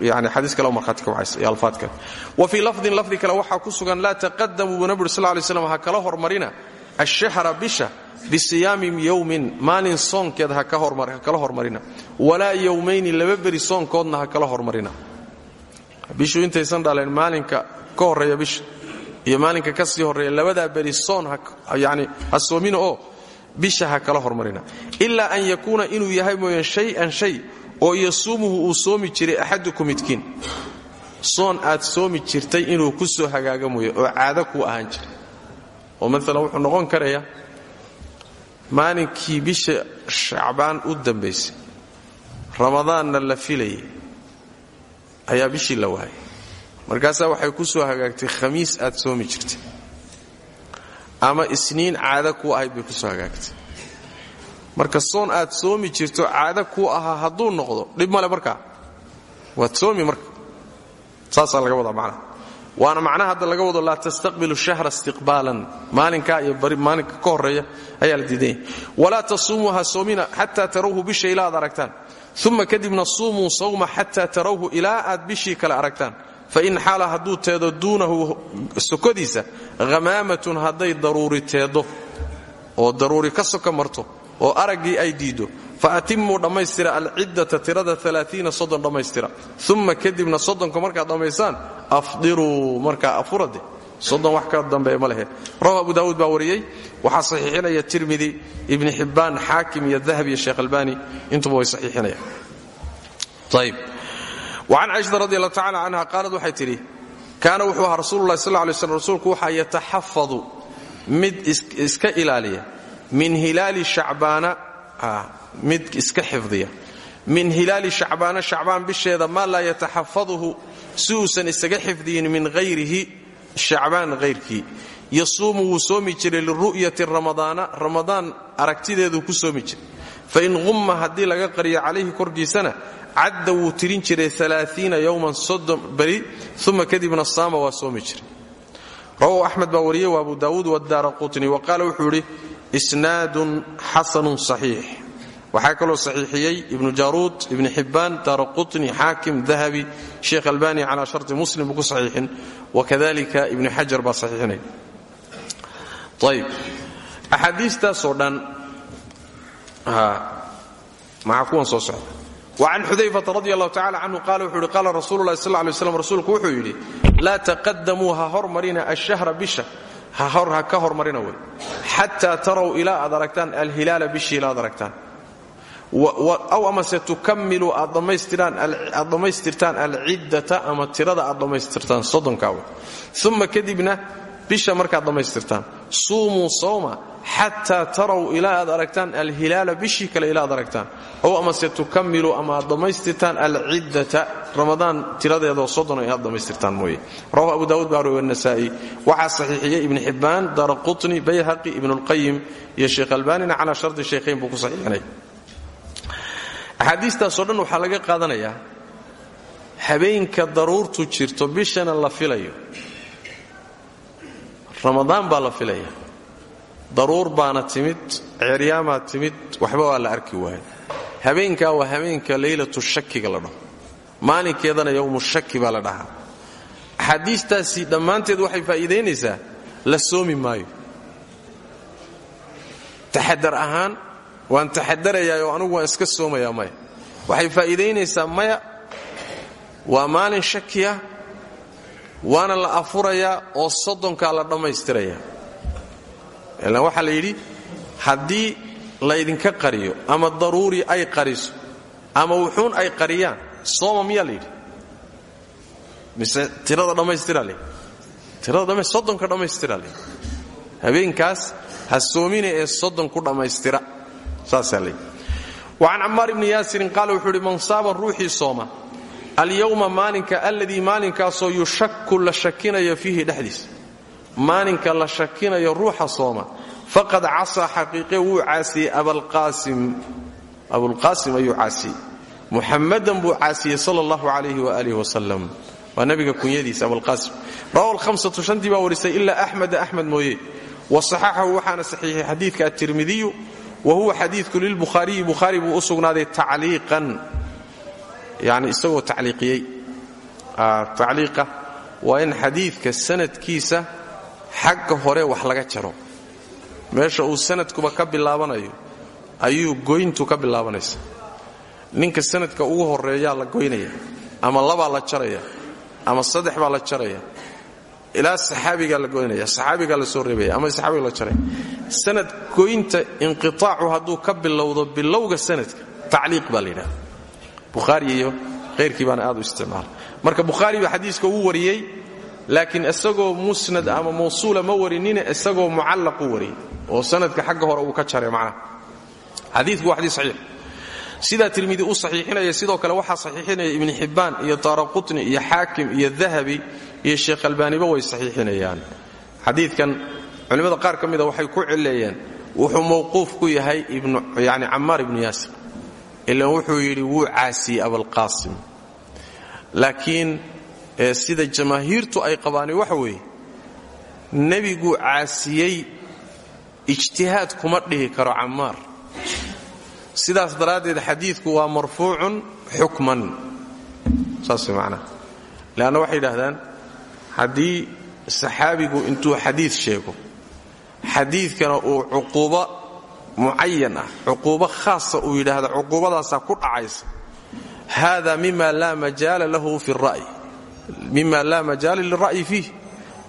yani xadiis kale marhaati ka wacaysa iyo alfaad wa fii lafdin lafdi kale waxaa ku sugan laa taqadamuu buu nabi uri sal ha kala hormarina ashahra bisha bisiyaami yowmin maalin soonkeed ha kala hormarina. Walaa yowmayni laba beri soonkoodna ha kala hormarina. Bishu intaysan dhaleen maalinka ka horreeya bisha iyo maalinka ka sii horreeya labadaa beri soon yani ha oo bisha ha kala hormarina. Ilaa an yakuuna inuu yahay mooyaan shay-an shay oo yasuumuhu uu soomi jiray axaduku midkiin. Soon aad soomi jirtay inuu ku soo hagaaga mooye oo caado kuu ahaan jiray. Oo maalan wuxuu noqon karaya maalinkii bisha shacbaan u dambaysay ramadaanna la filayay ayaa bishii la waayay. Markaasaa waxay ku soo hagaagtay khamiis aad soomi jirtay. Ama isniin caado kuu ahayd bay ku soo hagaagtay. Marka soon aad soomi jirto caado kuu ahaa hadduu noqdo dhib male markaa. Waad soomi marka. Saasaa laga wadaa macnaha waana macnaha hadda laga wado laa tastaqbilu shahra istiqbaalan. Maalinkaa iyo maalinka ka horreeya ayaa la diidanya walaa tasuumuu ha soomina xataa tarawhu bisha ilaa aad aragtaan. Uma kadibna suumuu sawma xataa tarawhu ilaa aad bishii kale aragtaan. Fain xaala hadduu teedo duunahu sokodiisa hamaamatun hadday daruuri teeddo oo daruuri ka soka marto oo araggii ay diiddo fa atimuu dhammaystira alciddata tirada dhammaystira uma kadibna soddonka markaad dhammaysaan afdiruu markaa afurade soddon wax ka dambeeya ma lehe rawahu abu daawuud baa wariyey waxaa saxiixinaya tirmidi ibni xibbaan xaakim iyo dahab iyo sheekh albani intuba way saxiixinayaan ayb wacan caaishata radi allahu tacala canha qaalad waxay tidhi kaana wuxuu ahaa rasuululahi sal lay slm rasuulku waxaa mid iska ilaaliya min hilaali shacbaana mid iska xifdiya. Min hilaali shacbaana shacbaan bisheeda maa laa yataxafaduhu si uusan isaga xifdiyin min hayrihi shacbaan hayrkii yasuumu wuu soomi jiray liru'yati ramadaana ramadaan aragtideeduu ku soomi jiray. Fain qumma haddii laga qariyo calayhi korkiisana cadda wuu tirin jiray alaaiina yowman soddon beri uma kadibna saama waa soomi jiray. Rawahu axmed baa wariyey wa abu daawuud wadaara qutni wa qaala wuxuu idhi isnaadun xasanun saxiix waxaa kaloo saxiixiyey ibnu jaruud ibni xibbaan daara qutni xaakim dahabi sheekh albani calaa sharti muslim ku saxiixin. Wakadalika ibni xajar baa saxiixinay. Ayb axaadiistaasoo dhan maxaa kuwan soo socda. وcan xudayfata radi allahu tacala canhu qaala wuxuu yidhi qaala rasuulu lahi sal lay slam rasuulku wuxuu yidhi laa taqadamuu ha hormarina ashahra bisha ha ka hormarina wey xataa taraw ilaa aad aragtaan alhilaala bishii ilaa ad aw amase tukamiluu aad dhammaystirtaan alciddata ama tirada aad dhammaystirtaan soddonkaa wey uma kadibna bisha markaad dhammaystirtaan. Suumuu sawma xataa taraw ilaa aad aragtaan alhilaala bishii kale ilaa aad aragtaan. Ow amase tukamiluu ama aad dhammaystirtaan alciddata ramadaan tiradeedoo soddon inaad dhammaystirtaan mooye. Rawahu abu daawud baa wariy nasaa'i. Waxaa saxiixiyey ibni xibbaan daara qutni bayhaqi ibnulqayim iyo sheekh albaanina calaa shardi shaykhayn buu ku saxiixinay axaadiistaasoo dhan waxaa laga qaadanayaa habeenka daruurtu jirto bishana la filayo. Ramadaan baa la filaya. Daruur baana timid ceeryaamaa timid waxba waa la arki waaya habeenkaa waa habeenka leylatu shakiga la dhaho. Maalinkeedana yowmu shaki baa la dhahaa. Axaadiistaasi dhammaanteed waxay faa'iidaynaysaa la soomi maayo. Taxadar ahaan waan taxadarayaa oo anugu waan iska soomayaa maya. Waxay faa'iidaynaysaa maya waa maalin shakiya waana la afurayaa oo soddonkaa la dhammaystirayaa. Ilaan waxaa la yidhi haddii laydinka qariyo ama daruuri ay qariso ama wuxuun ay qariyaan sooma miyaa la yidhi? Mise tirada dhammaystiraa layidhi tirada dhamma soddonka dhammaystiraa layidhi habeenkaas ha soomine ee soddon ku dhammaystira can cammaar ibni yaasirin qaala wuxuu idhi man saaba ruuxii sooma alyowma maalinka alladii maalinkaasoo yushaku la shakinayo fiihi dhexdiisa maalinka la shakinayo ruuxa sooma faqad casaa xaqiiqe wuu caasiyey abulqaasim ayuu caasiyey. Muxamadan buu caasiyey sala allahu calayhi waaalih wasalam waa nabiga kunyadiisa abulqaasim rawahu lhamsatu shantii baa warisay ilaa axmeda axmed mooye. Wa saxaxahu waxaana saxiixay xadiidka atirmidiyu wa huwa xadiidku lilbukhaariyi bukhaari buu u sugnaaday tacliiqan. Yani isagoo tacliiqiyey. Tacliiqa waa in xadiidka sanadkiisa xagga hore wax laga jaro. Meesha uu sanadkuba ka bilaabanayo ayuu goyntu ka bilaabanaysa. Ninka sanadka ugu horeeyaa la goynaya ama labaa la jaraya ama saddex baa la jaraya ilaa saxaabigaa la goynaya saxaabigaa la soo reebaya ama saxaabiga la jaraya sanad goynta inqitaacu hadduu ka bilowdo bilowga sanadka tacliiq baa la iyo khayrkii baana aad u isticmaala marka bukhaari baa xadiiska uu wariyey laakiin isagoo musnad ama mawsuula ma warinine isagoo mucallaq u oo sanadka xagga hore uu ka jaray macnaha. Xadiiku waa xadiis saxiix. Sidaa tirmidi u saxiixinaya sidoo kale waxaa saxiixinaya ibni xibbaan iyo daaraqutni iyo xaakim iyo dahabi iyo sheekh albaaniba way saxiixinayaan. Xadiidkan culimmada qaar ka mida waxay ku cileeyeen wuxuu mawquuf ku yahay yani cammaar ibnu yaasir ilan wuxuu yidhi wuu caasiyey abalqaasim laakiin sida jamaahiirtu ay qabaani waxa weeye nebiguu caasiyey ijtihaad kuma dhihi karo cammaar. Sidaas daraaddeed xadiidku waa marfuucun xukman. Saas macnaha leanna waxay yidhaahdaan haddii saxaabigu intuu xadiid sheego xadiidkana uu cuquubo mucayan ah cuquubo khaasa uu yidhaahda cuquubadaasaa ku dhacaysa. Hada mima laa majaala lahu fi ra'y mima laa majaala lira'yi fiih.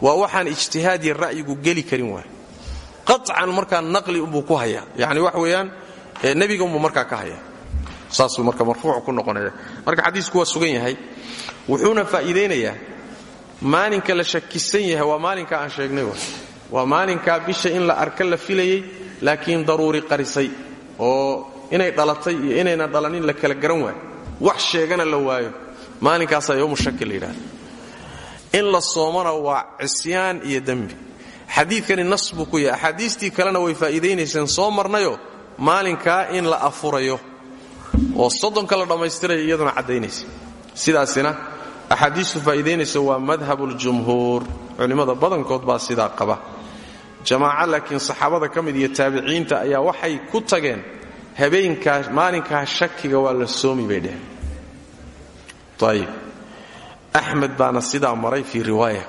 Waa waxaan ijtihaadiya ra'yigu geli karin waay. Qacan markaa naqli umbuu ku hayaa. Yani wax weeyaan nebiga umbuu markaa ka hayaa. Saasuu marka marfuucu ku noqonaya marka xadiisku waa sugan yahay wuxuuna faa'iidaynayaa maalinka la shakisan yahay waa maalinka aan sheegnay wa waa maalinkaa bisha in la arka la filayey laakiin daruuri qarisay oo inay dhalatay iyo inayna dhalanin la kala garan waayo wax sheegana la waayo. Maalinkaasaa yowmu shaki la yidhahda in la soomona waa cisyaan iyo dembi. Xadiidkani nas buu ku yahay. Axaadiistii kalena way faa'iidaynayseen soo marnayo maalinkaa in la afurayo oo soddonka la dhammaystiraya iyaduna caddaynaysa. Sidaasina axaadiistu faa'iidaynaysa waa madhabuljumhuur culimmada badankood baa sidaa qaba. Jamaaca laakiin saxaabada ka mid iyo taabiciinta ayaa waxay ku tageen habeenkaa maalinkaa shakiga waa la soomi bay dheheen ayib baana sidaa maray fii riwaaya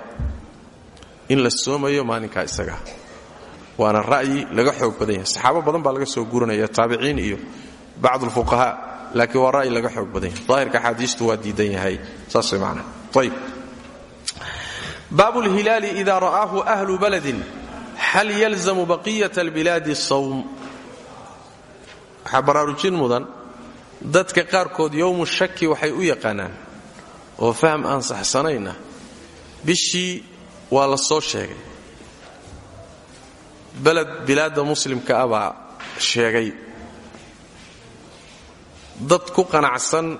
in la soomayo maalinkaa isagaa waana ra'yi laga xoog badan yahay. Badan baa laga soo guranaya taabiciin iyo bacd alfuqahaa laakiin waa ra'yi laga xoog badan yahay axaadiistu waa diidan yahay. Saas way macnaa ayib baabu lhilaali ida ra'aahu ahlu baladin hal yalzamu baqiyat albilaadi sawm waxaa mudan. Dadka qaarkood yowmu shaki waxay u yaqaanaan oo fahm aan saxsanayna bishii waa la soo sheegay. Beled bilaadda muslimka ah baa sheegay dad ku qanacsan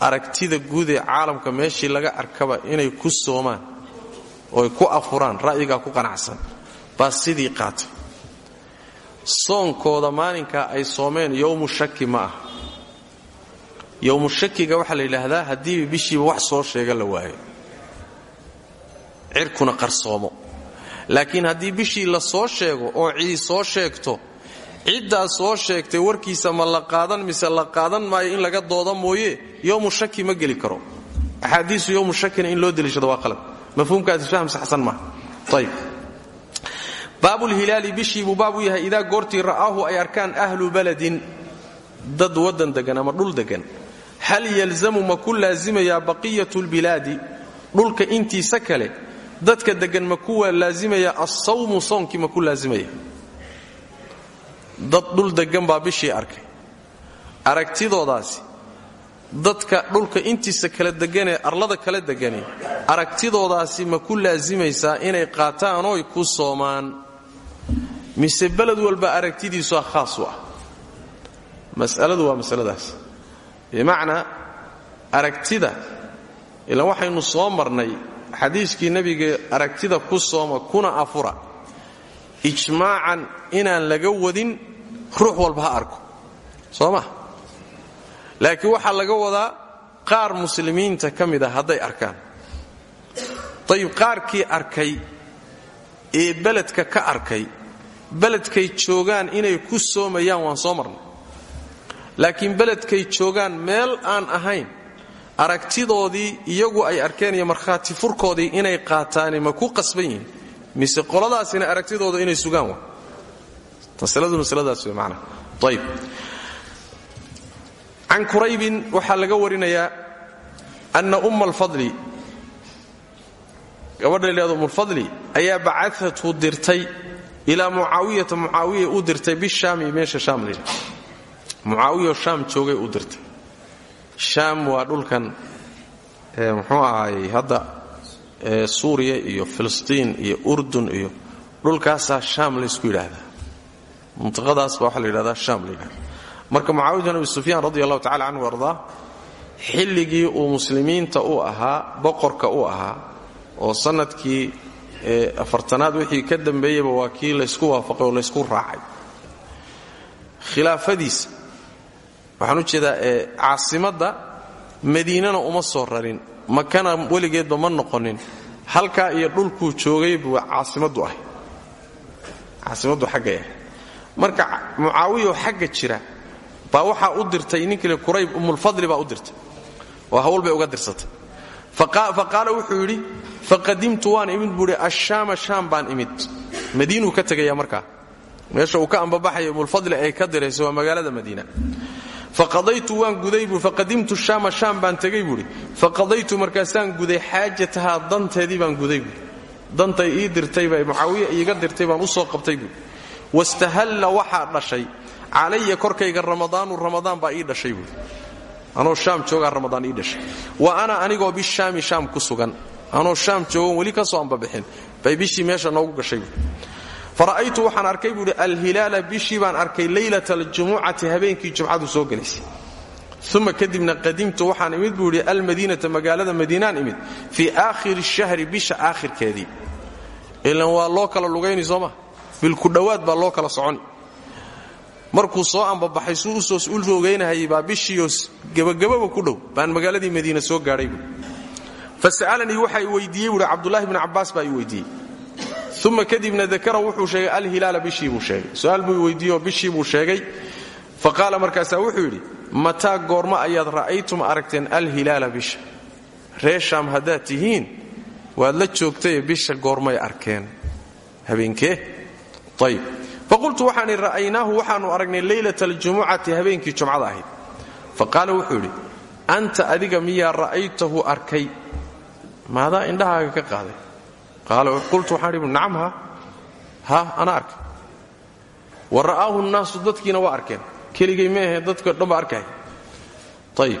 aragtida guud ee caalamka meeshii laga arkaba inay ku soomaan ooy ku afuraan ra'yigaa ku qanacsan baa sidii qaatay soonkooda maalinkaa ay soomeen yowmu shaki ma ah yowmu shakiga waxaa la yidhaahdaa haddiiba bishiiba wax soo sheega la waayo. Cirkuna qarsoomo. Laakiin haddii bishii la soo sheego oo cidi soo sheegto ciddaa soo sheegtay warkiisa ma la qaadan mise la qaadan maayo in laga dooda mooye yowmu shaki ma geli karo. Axaadiisu yowmu shakina in loo deliishado waa qalad mafhuumkaasi fahm saxsan maaha. Ayb baabulhilaali bishii buu baab u yahay idaa goortii ay arkaan ahlu baladin dad waddan degan ama dhul degan. Hal yalzamu ma ku laasimayaa baqiyatu lbilaadi dhulka intiisa kale dadka degan ma kuwa laazimaya assawmu soonkii ma ku laazimaya dad dhul degan baa bishii arkay. Aragtidoodaasi dadka dhulka intiisa kala deganee arlada kala deganee aragtidoodaasi ma ku laasimaysaa inay qaataan oy ku soomaan? Mise beled walba aragtidiisuah khaas u ah. Mas'aladu waa masaladaas. Bimacnaa aragtida ilaan waxaynu soo marnay xadiiskii nebiga aragtida ku sooma kuna afura. Ijmaacan inaan laga wadin ruux walba ha arko. Soo ma laakiin waxaa laga wadaa qaar muslimiinta ka mid a hadday arkaan. Dayib qaarkii arkay ee beledka ka arkay beledkay joogaan inay ku soomayaan waan soo marnay. Laakiin beledkay joogaan meel aan ahayn aragtidoodii iyagu ay arkeen iyo markhaati furkoodii inay qaataani ma ku qasban yihiin. Mise qoladaasina aragtidooda inay sugaan wa can quraybin waxaa laga warinayaa anna umma alfadli gabadha leedo ummulfadli ayaa bacatatu dirtay ilaa mucaawiyata mucaawiya u dirtay bishaami meesha shaam layidha mucaawiyo shaam joogay u dirtay. Shaam waa dhulkan muxuu ahaayey hadda suuriya iyo filistiin iyo urdun iyo dhulkaasaa shaam laysku yidhaahdaa muntiqadaas baa waxaa la yidhahdaa shaam la yidhahda marka mucaawiya bin abi sufyaan radi allahu tacala canhu ardaa uu muslimiinta u ahaa boqorka u ahaa oo sannadkii afartanaad wixii ka dambeeyeyba waa kii laysku waafaqay oo laysku raacay. Khilaafadiisa waxaan u jeedaa caasimadda madiinana uma soo rarin makana weligeedba ma noqonin halkaa iyo dhulkuu joogay buu caasimaddu ahay. Caasimaddu xaggay ahay marka mucaawiyo xagga jira baa waxaa u dirtay ninkale qurayb ummulfadli baa u dirtay. Oo hawl bay uga dirsatay fa qaala wuxuu yidhi faqadimtu waan imid buuhi ashaama shaam baan imid. Madiinuu ka tegaya markaa meesha uu ka ambabaxaya ummulfadli ay ka dirayso waa magaalada madiina. Faqadaytu waan guday faqadimtu shaama shaam baan tegay buuhi faqadaytu markaasaan guday xaajatahaa danteedii baan guday dantay ii dirtay bay mucaawiya iiga dirtay baan u soo qabtay buui wastahalla waxaa dhashay calaya korkayga ramadaanu ramadaan baa ii dhashay buui anoo shaam joogaa ramadaan ii dhashay. Wa ana anigoo bishaami shaam ku sugan. Anoo shaam joogan weli ka soo ambabixin bay bishii meesha noogu gashay fara'aytu waxaan arkay buuhi alhilaala bishii baan arkay leylata aljumucati habeenkii jumcadu soo gelaysay uma kadibna qadimtu waxaan imid buu idhi almadiinata magaalada madiinaan imid. Fii aakhiri shahri bisha aakhirkeedii ilan waa loo kala lugayni sooma bilku dhowaad baa loo kala soconi markuu soo ambabaxay suu u soo u roogaynahayay baa bishiioo gebagababa ku dhow baan magaaladii madiina soo gaadhay buui fasa'alanii waxa i weydiiyey buuhi cabdulahi baa i weydiiyey. Kadibna dakara wuxuu sheegay alhilaala bishii buu sheegay. Su'aal buu weydiiyey oo bishii buu sheegay. Fa qaala wuxuu yidhi mataa goorma ayaad ra'aytum aragteen alhilaala bisha? Ree shaam haddaad tihiin waad la joogtaye bisha goormay arkeen. Habeenkee faqultu waxaan idhi ra'aynaahu waxaannu aragnay leylata aljumucati habeenkii jumcada ahayd. Fa qaala wuxuu yidhi anta adiga miyaa ra'aytahu arkay? Maadaa indhahaaga ka qaaday. Qultu waxaan idhi nacam ha. Ha ana arkay. Wa ra'aahu nnaasu dadkiina waa arkeen. Keligay meahe dadka dhanba arkay ayib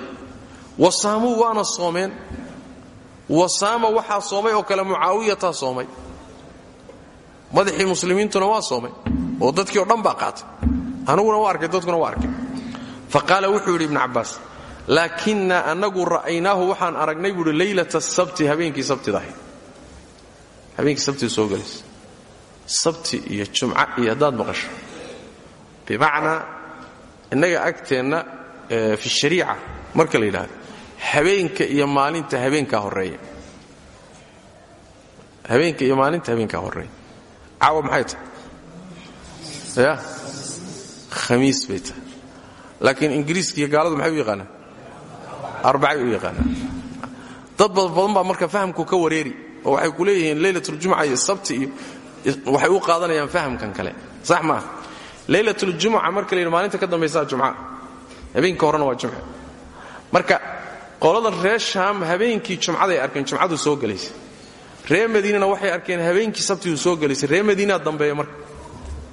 wa saamuu waana soomeen. Wa saama waxaa soomay oo kale mucaawiyataa soomay madaxii muslimiintuna waa soomay oo dadkii o dhan baa qaatay. Aniguna waa arkay dadkuna waa arkay. Fa qaala wuxuu yidhi ibnu cabbaas laakinnaa annagu ra'aynaahu waxaan aragnay buuhi leylata sabti habeenkii sabtida ahayd. Habeenkii sabtida soo gelaysa sabti iyo jumca iyo haddaad maqasho. Bimacnaa innaga agteenna fi shariica marka la yidhaahdo habeenka iyo maalinta habeenkaa horreeya. Habeenka iyo maalinta habeenkaa horreeya caawa maxay tahay ya khamiis bay tahay laakiin ingiriiska iyo gaaladu maxay u yaqaanaan arbacay u yaqaanaan dad badan marka fahamku ka wareeri oo waxay ku leeyihiin leylatljumca iyo sabti iyo waxay u qaadanayaan fahamkan kale sax maaha leylatljumuca marka la yidhi maalinta ka dambaysaa jumca habeenka horena waa jumca marka qolada reer shaam habeenkii jumcaday arkeen jumcadu soo gelaysa reer madiinana waxay arkeen habeenkii sabtidu soo gelaysay reer madiinaa dambeeya marka.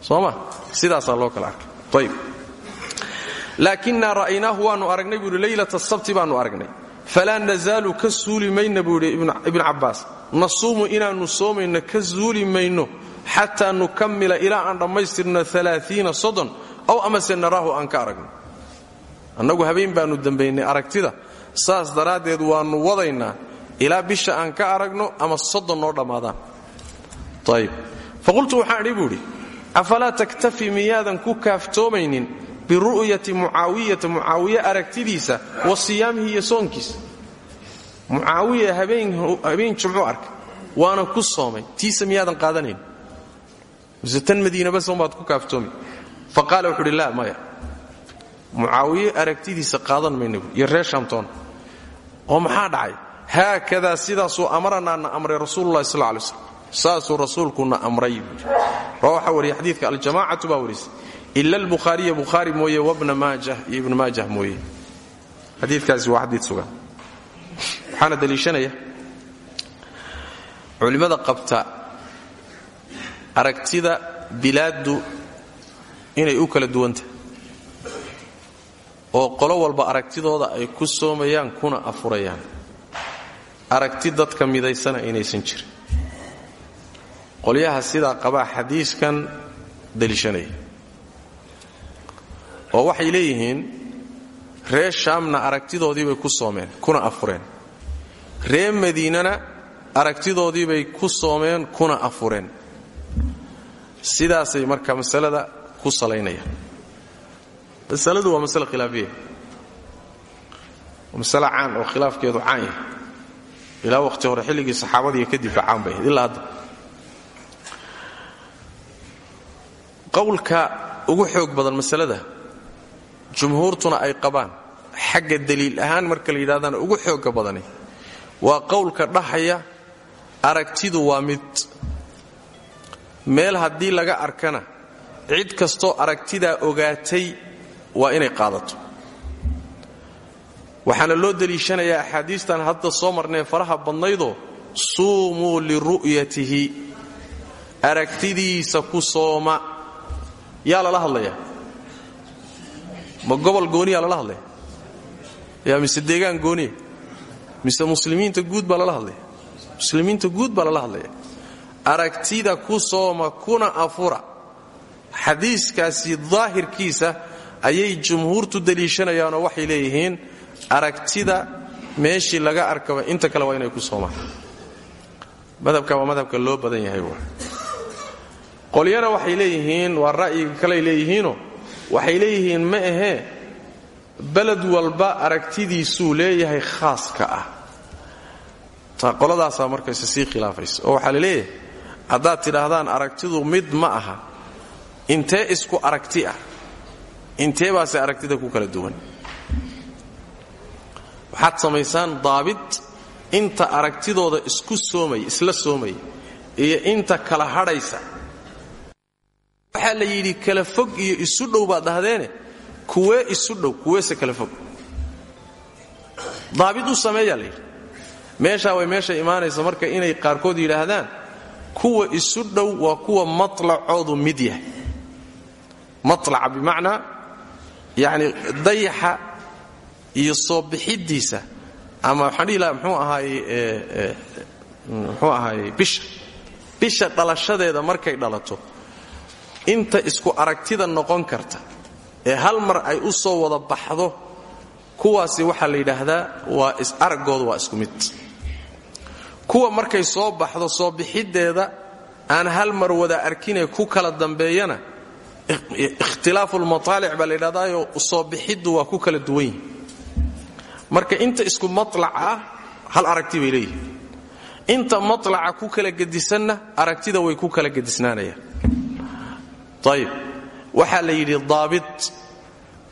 Soo ma sidaasaa loo kala arkay. Ayb laakinnaa ra'aynaahu waannu aragnay buu yidhi leylata sabti baannu aragnay. Falaa nazaalu ka suuli mayna buu yidhi ibnu cabbaas. Nasuumu inaannu soomayno ka suuli mayno xataa nukammila ilaa aan dhammaystirno alaaiina soddon aw amase naraahu aan ka aragno. Annagu habeen baannu dambaynay aragtida. Saas daraaddeed waannu wadaynaa ilaa bisha aan ka aragno ama soddon noo dhammaadaan. Ayb faqultu waxaan idhi buu idhi taktafi miyaadan ku kaaftoomaynin biru'yati mucaawiyata mucaawiye aragtidiisa wa siyaamihi iyo soonkiisa? Mucaawiya habeen jumcu arka waana ku soomay tiisa miyaadan qaadanayn. Mise tan madiinaba soombaad ku kaaftoomi. Fa qaala wuxuu maya. Mucaawiye aragtidiisa qaadan mayna buui oo maxaa dhacay haakadaa sidaasuu amaranaa na amray rasuululahi sal lay slam saasuu rasuulkuna amray. Buui rawaxa wariya xadiidka aljamaacatu baa warisay ila albukhaariya bukhaari mooye wabna maajah iyo ibnu maajah waa xadiid sugan. Waxaana daliishanaya culimmada qabta aragtida bilaaddu inay u kala duwantahay oo qolo walba aragtidooda ay ku soomayaan kuna afurayaan aragti dadka midaysana inaysan jirin. Qolyaha sidaa qabaa xadiiskan daliishanaya oo waxay leeyihiin reer shaamna aragtidoodiibay ku soomeen kuna afureen. Reer madiinana aragtidoodiibay ku soomeen kuna afureen. Sidaasay marka masalada ku salaynayaan. Masaladu waa masale khilaafiya waa masale caan oo khilaafkeedu caan yahay ilaa waqhti hore xilligii saxaabadiiyo kadibba caan bay ilaa hadda. Qowlka ugu xoog badan masalada jumhuurtuna ay qabaan xagga daliil ahaan marka la yidhahdana ugu xoogga badani waa qowlka dhahaya aragtidu waa mid. Meel haddii laga arkana cid kastoo aragtidaa ogaatay waa inay qaadato waxaana loo deliishanayaa axaadiistan hadda soo marnee faraha badnaydoo suumuu liru'yatihi. Aragtidiisa ku sooma. Yaa lala hadlayaa ma gobol gooniyaa lala hadlaya? Yaa mise deegaan gooniya mise muslimiinta guud baa lala hadlaya? Muslimiinta guud baa lala hadlaya? Aragtida ku sooma kuna afura. Xadiiskaasi daahirkiisa ayay jumhuurtu deliishanayaanoo waxay leeyihiin aragtida meeshii laga arkaba inta kale waa inay ku soomaan. Madhabka waa madhabka loo badan yahay qolyana waxay leeyihiin waa ra'yiga kaley leeyihiinoo waxay leeyihiin ma ahee beled walba aragtidiisuu leeyahay khaaska ah. Qoladaasaa markayse sii khilaafaysa. Oo waxaa la leeyahay haddaad tidhaahdaan aragtidu mid ma aha intee isku aragti ah? Intee baase aragtida ku kala duwan waxaad samaysaan daabit inta aragtidooda isku soomaya isla soomaya iyo inta kala hadhaysa. Waxaa la yidhi kala fog iyo isu dhow baad dhahdeene. Kuwee isu dhow kuweese kala fog. Daabit u sameeyaa la yidhi. Meeshaa way meesha imaanaysa marka inay qaarkood yidhaahdaan kuwa isu dhow waa kuwa matlacoodu mid yahay. Matlaca bimacnaa yacni dayaxa iyo soo bixiddiisa ama waxaan dhihi lahaa mxuu ahaaye muxuu ahaaye bisha. Bisha dhalashadeeda markay dhalato inta isku aragtida noqon karta ee hal mar ay u soo wada baxdo kuwaasi waxaa la yidhaahdaa waa araggooda waa isku mid. Kuwa markay soo baxdo soo bixiddeeda aan hal mar wada arkinee ku kala dambeeyana ikhtilaafu lmataalic baa la yidhahdaayo soo bixiddu waa ku kala duwan yihiin marka inta isku matlac ah hal aragti bay leeyihiin inta matlaca ku kala gedisanna aragtida way ku kala gedisnaanayaan ayib waxaa la yidhi daabit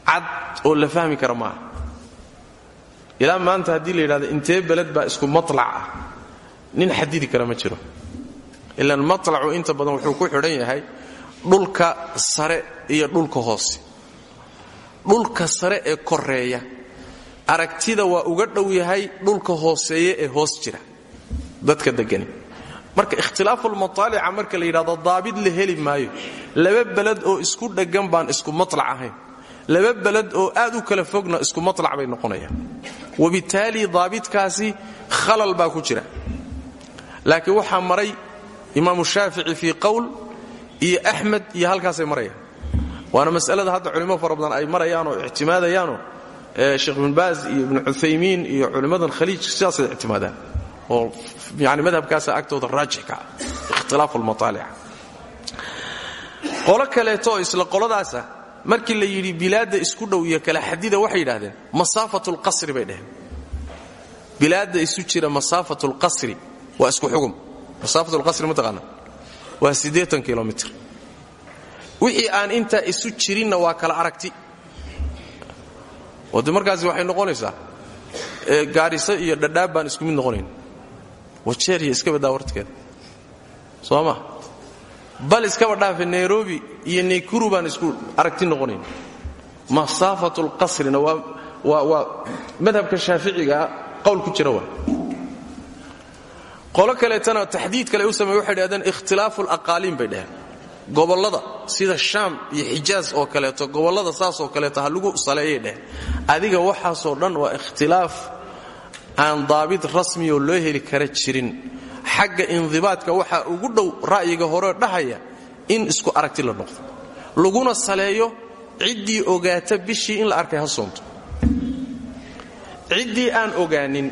cad oo la fahmi kara maaha. Ilaa maanta haddii la yidhahdo intee beled baa isku matlac ah? Nin xadidi kara ma jiro. Ilaan matlacu inta badan wuxuu ku xidhan yahay dhulka sare iyo dhulka hoose dhulka sare ee koreeya aragtida waa uga dhow yahay dhulka hooseeye ee hoos jira. Dadka degani marka ikhtilaafulmataalica marka la yidhahdo daabid la heli maayo. Laba beled oo isku dheggan baan isku matlac ahayn. Laba beled oo aad u kala fogna isku matlac bay noqonayaan. Wabitaali daabitkaasi khalal baa ku jira. Laakiin waxaa maray imaamu shaafici fii qowl iyo axmed iyo halkaasay marayaan. Waana masalada hadda culimo fara badan ay marayaanoo ictimaadayaanoo sheekh ibn baaz iyo ibnu cuthaymiin iyo culimmadan khaliij sidaasay ictimaadaan. Oo yani madhabkaasa agtooda raajix ka ah ikhtilaafu lmataalica qolo kaleeto isla qoladaasa markii la yidhi bilaadda isku dhow iyo kala xadida waxay yidhahdeen masaafat lqasri bay dheheen bilaadda isu jira masaafat lqasri waa isku xugum. Masaafat lqasri mataqaana waa siddeetan kilomitr wixii aan intaa isu jirinna waa kala aragti oo de markaasi waxay noqonaysaa gaariso iyo dhadhaab baan isku mid noqonayn. Wajeeriya iska baddaa wartkeeda soo ma? Bal iskaba dhaafe nairobi iyo naykuru baan isku aragti noqonayn. Masaafat lqasrina waa madhabka shaaficigaa qowl ku jira waa. Qolo kaleetana taxdiid kale u samey waxay dhahdeen ikhtilaafu alaqaaliin bay dhaheen gobollada sida shaam iyo xijaas oo kaleeto gobollada saasoo kaleeto ha lagu saleeyay dheheen adiga waxaasoo dhan waa ikhtilaaf aan daabit rasmiyoo loo heli kara jirin. Xagga indibaadka waxaa ugu dhow ra'yiga hore dhahaya in isku aragti la noqdo. Laguna saleeyo ciddii ogaata bishii in la arkay ha soonto. Ciddii aan ogaanin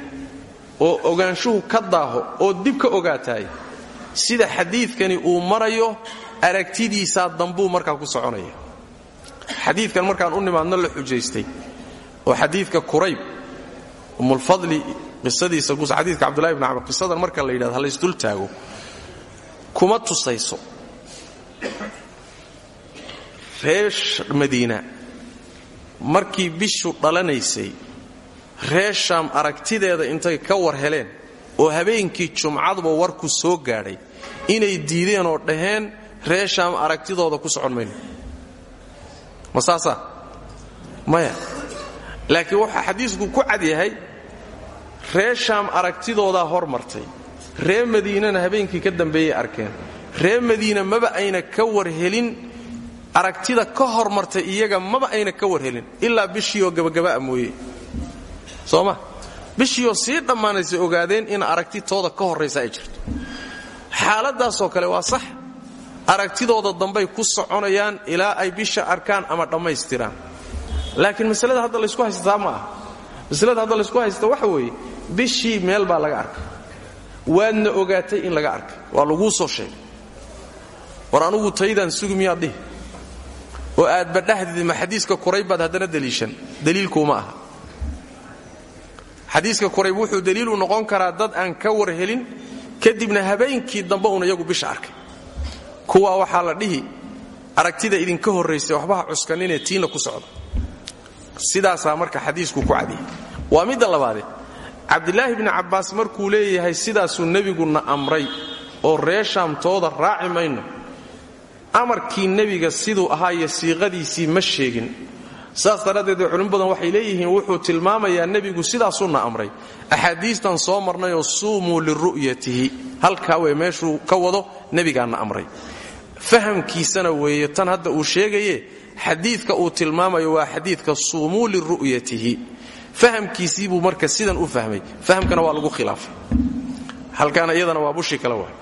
oo ogaanshuhu ka daaho oo dib ka ogaataay sida xadiidkani uu marayo aragtidiisaa dambuu markaa ku soconaya. Xadiidkan markaan u nimaadno la xujaystay oo xadiidka kurayb umulfadli qisadiisa xadiidka cabdullahi bn camr qisadan marka la yidhahdo halaysdul taago. Kuma tusayso. Reer madiina markii bishu dhalanaysay reer aragtideeda intay ka war heleen oo habeenkii jumcaduba warku soo gaadhay inay diideen oo dhaheen reer shaam aragtidooda ku socon mayno. Ma saasaa maya. Laakiin waxaa xadiisku ku cad yahay reer shaam aragtidoodaa hormartay. Reer madiinana habeenkii ka dambeeyay arkeen. Reer madiina maba ayna ka war helin aragtida ka hormartay iyaga maba ayna ka war helin ilaa bishiioo gabagaba'a mooye. Soo ma? Bishiioo sii dhammaanaysay ogaadeen in aragtitooda ka horraysa ay jirto. Xaaladaasoo kale waa sax aragtidooda dambay ku soconayaan ilaa ay bisha arkaan ama dhammaystiraan. Laakiin masalada hadda laysku haysataa ma aha masalada hadda laysku haysta waxa weeye bishii meel baa laga arkay. Waadna ogaatay in laga arkay. Waa laguu soo sheegay. War anugu taydaan sugi miyaad oo aadba dhahdid ma xadiiska kurayb haddana deliishan. Daliilkuuma aha. Xadiiska kurayb wuxuu daliilu noqon karaa dad aan ka war helin kadibna habeenkii dambe uun iyagu bisha arkay kuwaa waxaa la dhihi aragtida idinka horraysay waxbaha cuskaninee tiinna ku socda. Sidaasaa marka xadiisku ku cadiyay waa midda labaade. Cabdilaahi bni cabbaas markuu leeyahay sidaasuu nebiguna amray oo reeshaamtooda raaci mayno amarkii nebiga siduu ahaa iyo ma sheegin. Saas daraaddeed culimo badan waxay leeyihiin wuxuu tilmaamayaa nebigu sidaasuuna amray. Axaadiistan soo marnayoo suumuu liru'yatihi halkaa wey meeshuu ka wado nebigaana amray fahamkiisana weeye tan hadda uu sheegaye xadiidka uu tilmaamayo waa xadiidka suumuu liru'yatihi fahamkiisii buu marka sidan u fahmay. Fahamkana waa lagu khilaafay. Halkaana iyadana waa bushi kale waa.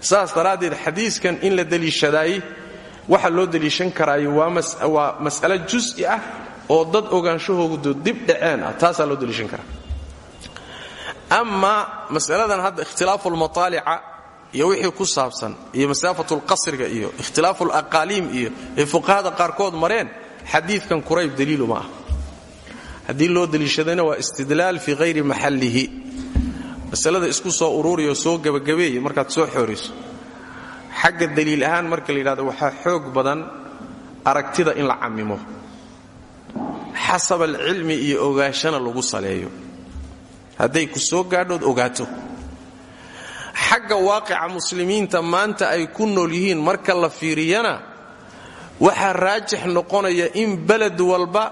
Saas daraaddeed xadiiskan in la deliishadaayey waxa loo deliishan karaayo waa mas'alo jus'i ah oo dad ogaanshahoodu dib dhaceen ah. Loo deliishan karaa. Amaa masaladan hadda ikhtilaafu lmataalica iyo wixii ku saabsan iyo masaafatu lqasriga iyo ikhtilaafu laqaaliim iyo ee fuqahada qaarkood mareen xadiidkan kurayb daliilu ma ah loo deliishadayna waa istidlaal fii hayri maxallihi. Masalada isku soo ururiyo soo gebagabeeye markaad soo xooriso. Xagga daliil ahaan marka la yidhahdo xoog badan aragtida in la cammimo. Xasab alcilmi iyo ogaashana lagu saleeyo. Hadday ku soo gaadhood ogaato xagga waaqica muslimiinta maanta ay ku nool yihiin marka la fiiriyana waxaa raajix noqonaya in beled walba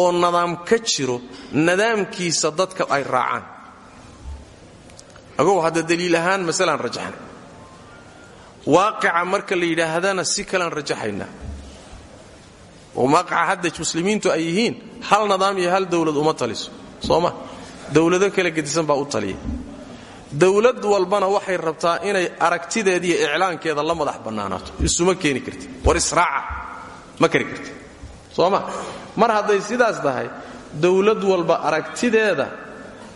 oo nadaam ka jiro nadaamkiisa dadka ay raacaan. Agow hadda daliil ahaan masalaan rajaxan. Waaqica marka la yidhaahdana si kalaan rajaxaynaa oo waaqica hadda muslimiintu ay yihiin hal nidaam iyo hal dowlad uma taliso soo ma? Dowlado kala gedisan baa u taliya dowlad walbana waxay rabtaa inay aragtideediiyo iclaankeeda la madax bannaanaato. Isuma keeni karti. War israaca. Ma kari karti. Soo ma? Mar hadday sidaas tahay dowlad walba aragtideeda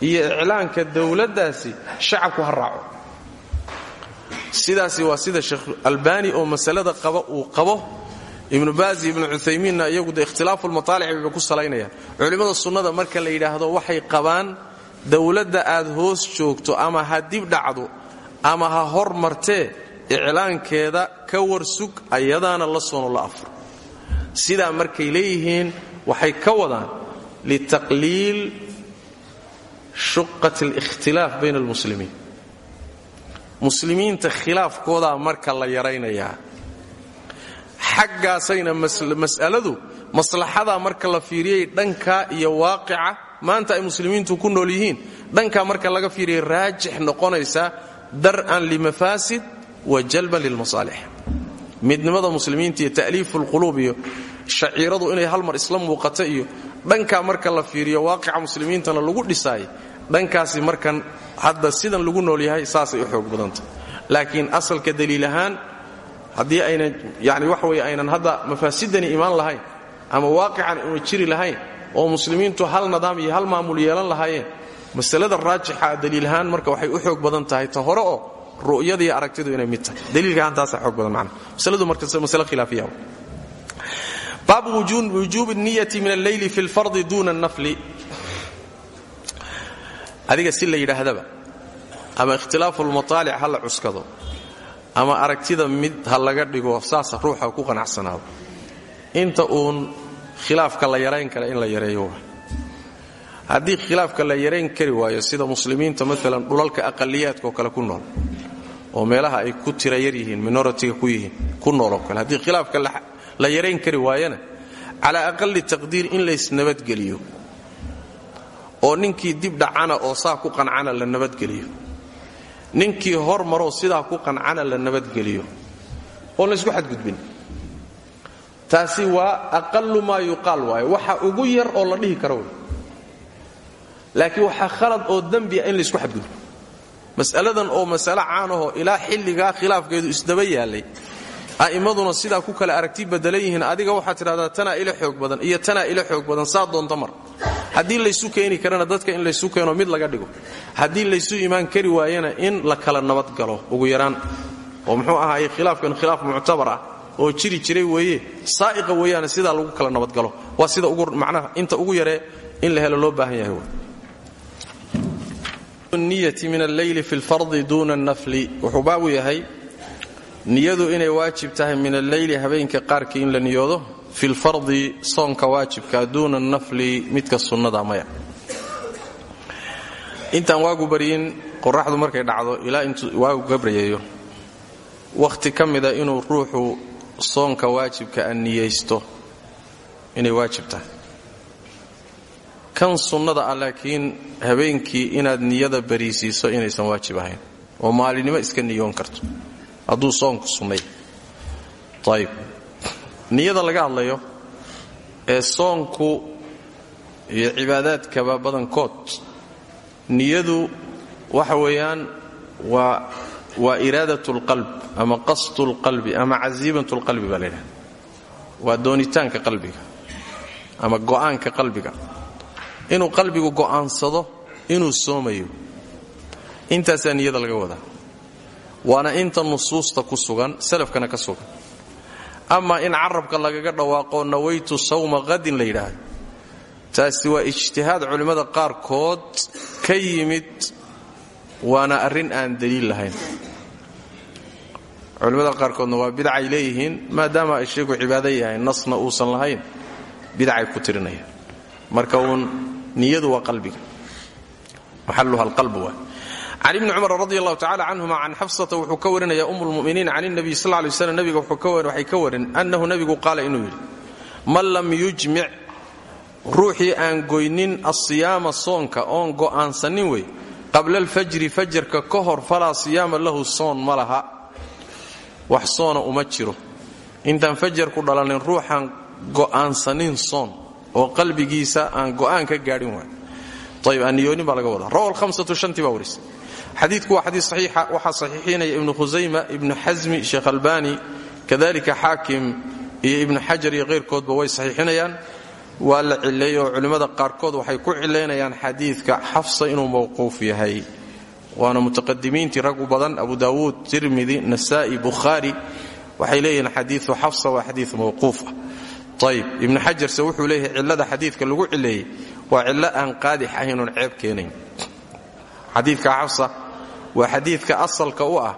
iyo iclaanka dowladdaasi shacabku ha raaco. Sidaasi waa sida sheekh albani oo masalada qaba uu qabo. Ibnu baaz iyo ibnu cuthaymiinna iyagu de ikhtilaafu lmataalici bayba ku salaynayaan culimmada sunnada marka la yidhaahdo waxay qabaan dowladda aad hoos joogto ama ha dib dhacdo ama ha hor martee iclaankeeda ka warsug ayadaana la soono la afro sidaa markay leeyihiin waxay ka wadaan litaqliil shuqat alikhtilaaf bayna almuslimiin. Muslimiinta khilaafkoodaa marka la yaraynayaa. Xaggaasayna mas'aladu maslaxadaa marka la fiiriyay dhankaa iyo waaqica maanta ay muslimiintu ku nool yihiin. Dhankaa marka laga fiiriyay raajix noqonaysa dar'an limafaasid wa jalban lilmasaalix midnimada muslimiinta iyo ta'liifu lquluub iyo shaciiradu inay hal mar isla muuqato iyo dhankaa marka la fiiriyo waaqica muslimiintana lagu dhisaay dhankaasi markan hadda sidan lagu nool yahay saasay u xoog badanta. Laakiin asalka daliil ahaan haddii aynan yani waxa weye hadda mafaasidani imaan lahayn ama waaqican una jiri lahayn oo muslimiintu hal nidaam iyo hal maamul yeelan lahaayeen. Masalada raajixa daliil ahaan marka waxay u xoog badan tahay ta hore oo ru'yada iyo aragtidu inay mid tahay. Daliilka ahaan taasaa xoog badan macna. Masaladu marka masale khilaafiya. Baabu wujuubi niyati min alleyli fi lfardi duuna annafli. Adiga si la yidhaahdaba ama ikhtilaafu lmataalic ha la cuskado ama aragtida mid ha laga dhigo saasa ruuxa ku qanacsanaado inta uun khilaafka la yarayn kara in la yareeyo haddii khilaafka la yarayn kari waayo sida muslimiinta maalan dhulalka aqaliyaadkaoo kale ku nool oo meelaha ay ku tira yar yihiin minoritiga ku yihiin ku nooloo kale haddii khilaafka la yarayn kari waayana calaa aqali taqdiir in laysnabadgeliyo oo ninkii dib dhacana oo saa ku qancana la nabadgeliyo ninkii hormaroo sidaa ku qancana la nabadgeliyo oon laysku xadgudbin taasi waa aqalu maa yuqaal waayo waxa ugu yar oo la dhihi karo wey. Laakiin waxaa khalad oo dembi ah in laysku xadgudbo. Mas'aladan oo masale caanahoo ilaa xilligaa khilaafkeedu isdaba yaallay a'immaduna sidaa ku kale aragti badalan yihiin adiga waxaad tidhahdaa tanaa ila xoog badan iyo tanaa ila xoog badan saa doonta mar. Haddii laysu keeni karana dadka in laysu keeno mid laga dhigo. Haddii laysu imaan kari waayana in la kala nabadgalo ugu yaraan. Oo muxuu ahaay khilaafkan khilaaf muctabar ah oo jiri jiray weeye. Saa'iqa weeyaane sidaa lagu kala nabadgalo. Waa sida macnaha inta ugu yaree in la helo loo baahan yahay niyati min alleyli fi lfardi duuna annafli. Wuxuu baabu yahay niyadu inay waajib tahay min alleyli habeenka qaarkii in la niyoodo fi lfardi soonka waajibka duuna annafli midka sunnada maya. Intaan waagu baryin qoraxdu markay dhacdo ilaa intuu waagu gabrayeeyo wakhti ka inuu ruuxu soonka waajibka a niyaysto inay waajib tahay. Kan sunnada ah laakiin habeenkii inaad niyada bariisiiso inaysan waajib ahayn oo maalinimo iska niyoon karto. Hadduu soonku sunnay. Ayib niyada laga hadlayo ee soonku iyo cibaadaadkaba badankood niyadu waxa weeyaan waa waa iraadat lqalb ama qasdu lqalbi ama casiibat lqalbi baa laydhaha waa doonitaanka qalbiga ama go'aanka qalbiga. Inuu qalbigu go'aansado inuu soomayo intaasaa niyada laga wadaa. Waana inta nusuusta ku sugan salafkana ka sugan. Ama in carabka lagaga dhawaaqo nawaytu sawma qadin la yidhaahdo taasi waa ijtihaad culimmada qaarkood ka yimid waana arrin aan daliil lahayn culimmada qaarkoodna waa bidacay leeyihiin maadaama ay shaygu cibaado yahay nasna uusan lahayn bidacay ku tirinayaan. Marka uun niyadu waa qalbiga. Maxaluha alqalb waa. Can ibni cumar radi allahu tacala canhuma can xafsata wuxuu ka warinaya um lmuminiin can nabiy sal lay slam nabiga waxay ka warin annahu nebigu qaala inuu yidhi man lam yujmic ruuxii aan goynin asiyaama soonka oon go'aansanin wey qabla alfajri fajarka ka hor falaa siyaama lahu soon ma wax soona uma jiro. Intaan fajarku dhalanin ruuxaan go'aansanin soon oo qalbigiisa aan go'aan ka gaadhin waay. Ayb aaniyoonin baa laga wadaa. Rawa alhamsatu shantii baa xadiidku waa xadiid saxiixa waxaa saxiixinaya ibnu khusayma ibnu xasmi sheekh albani kadalika xaakim iyo ibnu xajar iyo keyrkoodba way saxiixinayaan. Waa la cileeyey oo culimmada qaarkood waxay ku cilaynayaan xadiidka xafsa inuu mawquuf yahay waana mutaqadimiintii rag u badan abu daawuud tirmidi nasa'i bukhaari. Waxay leeyihiin xadiiu xafsa waa xadii mawquufa ayb ibnu xajarse wuxuu leeyahay cillada xadiidka lagu cileeyey waa cillo aan qaadix ahaynoon ceeb keenayn. Xadiidka xafsa waa xadiidka asalka u ah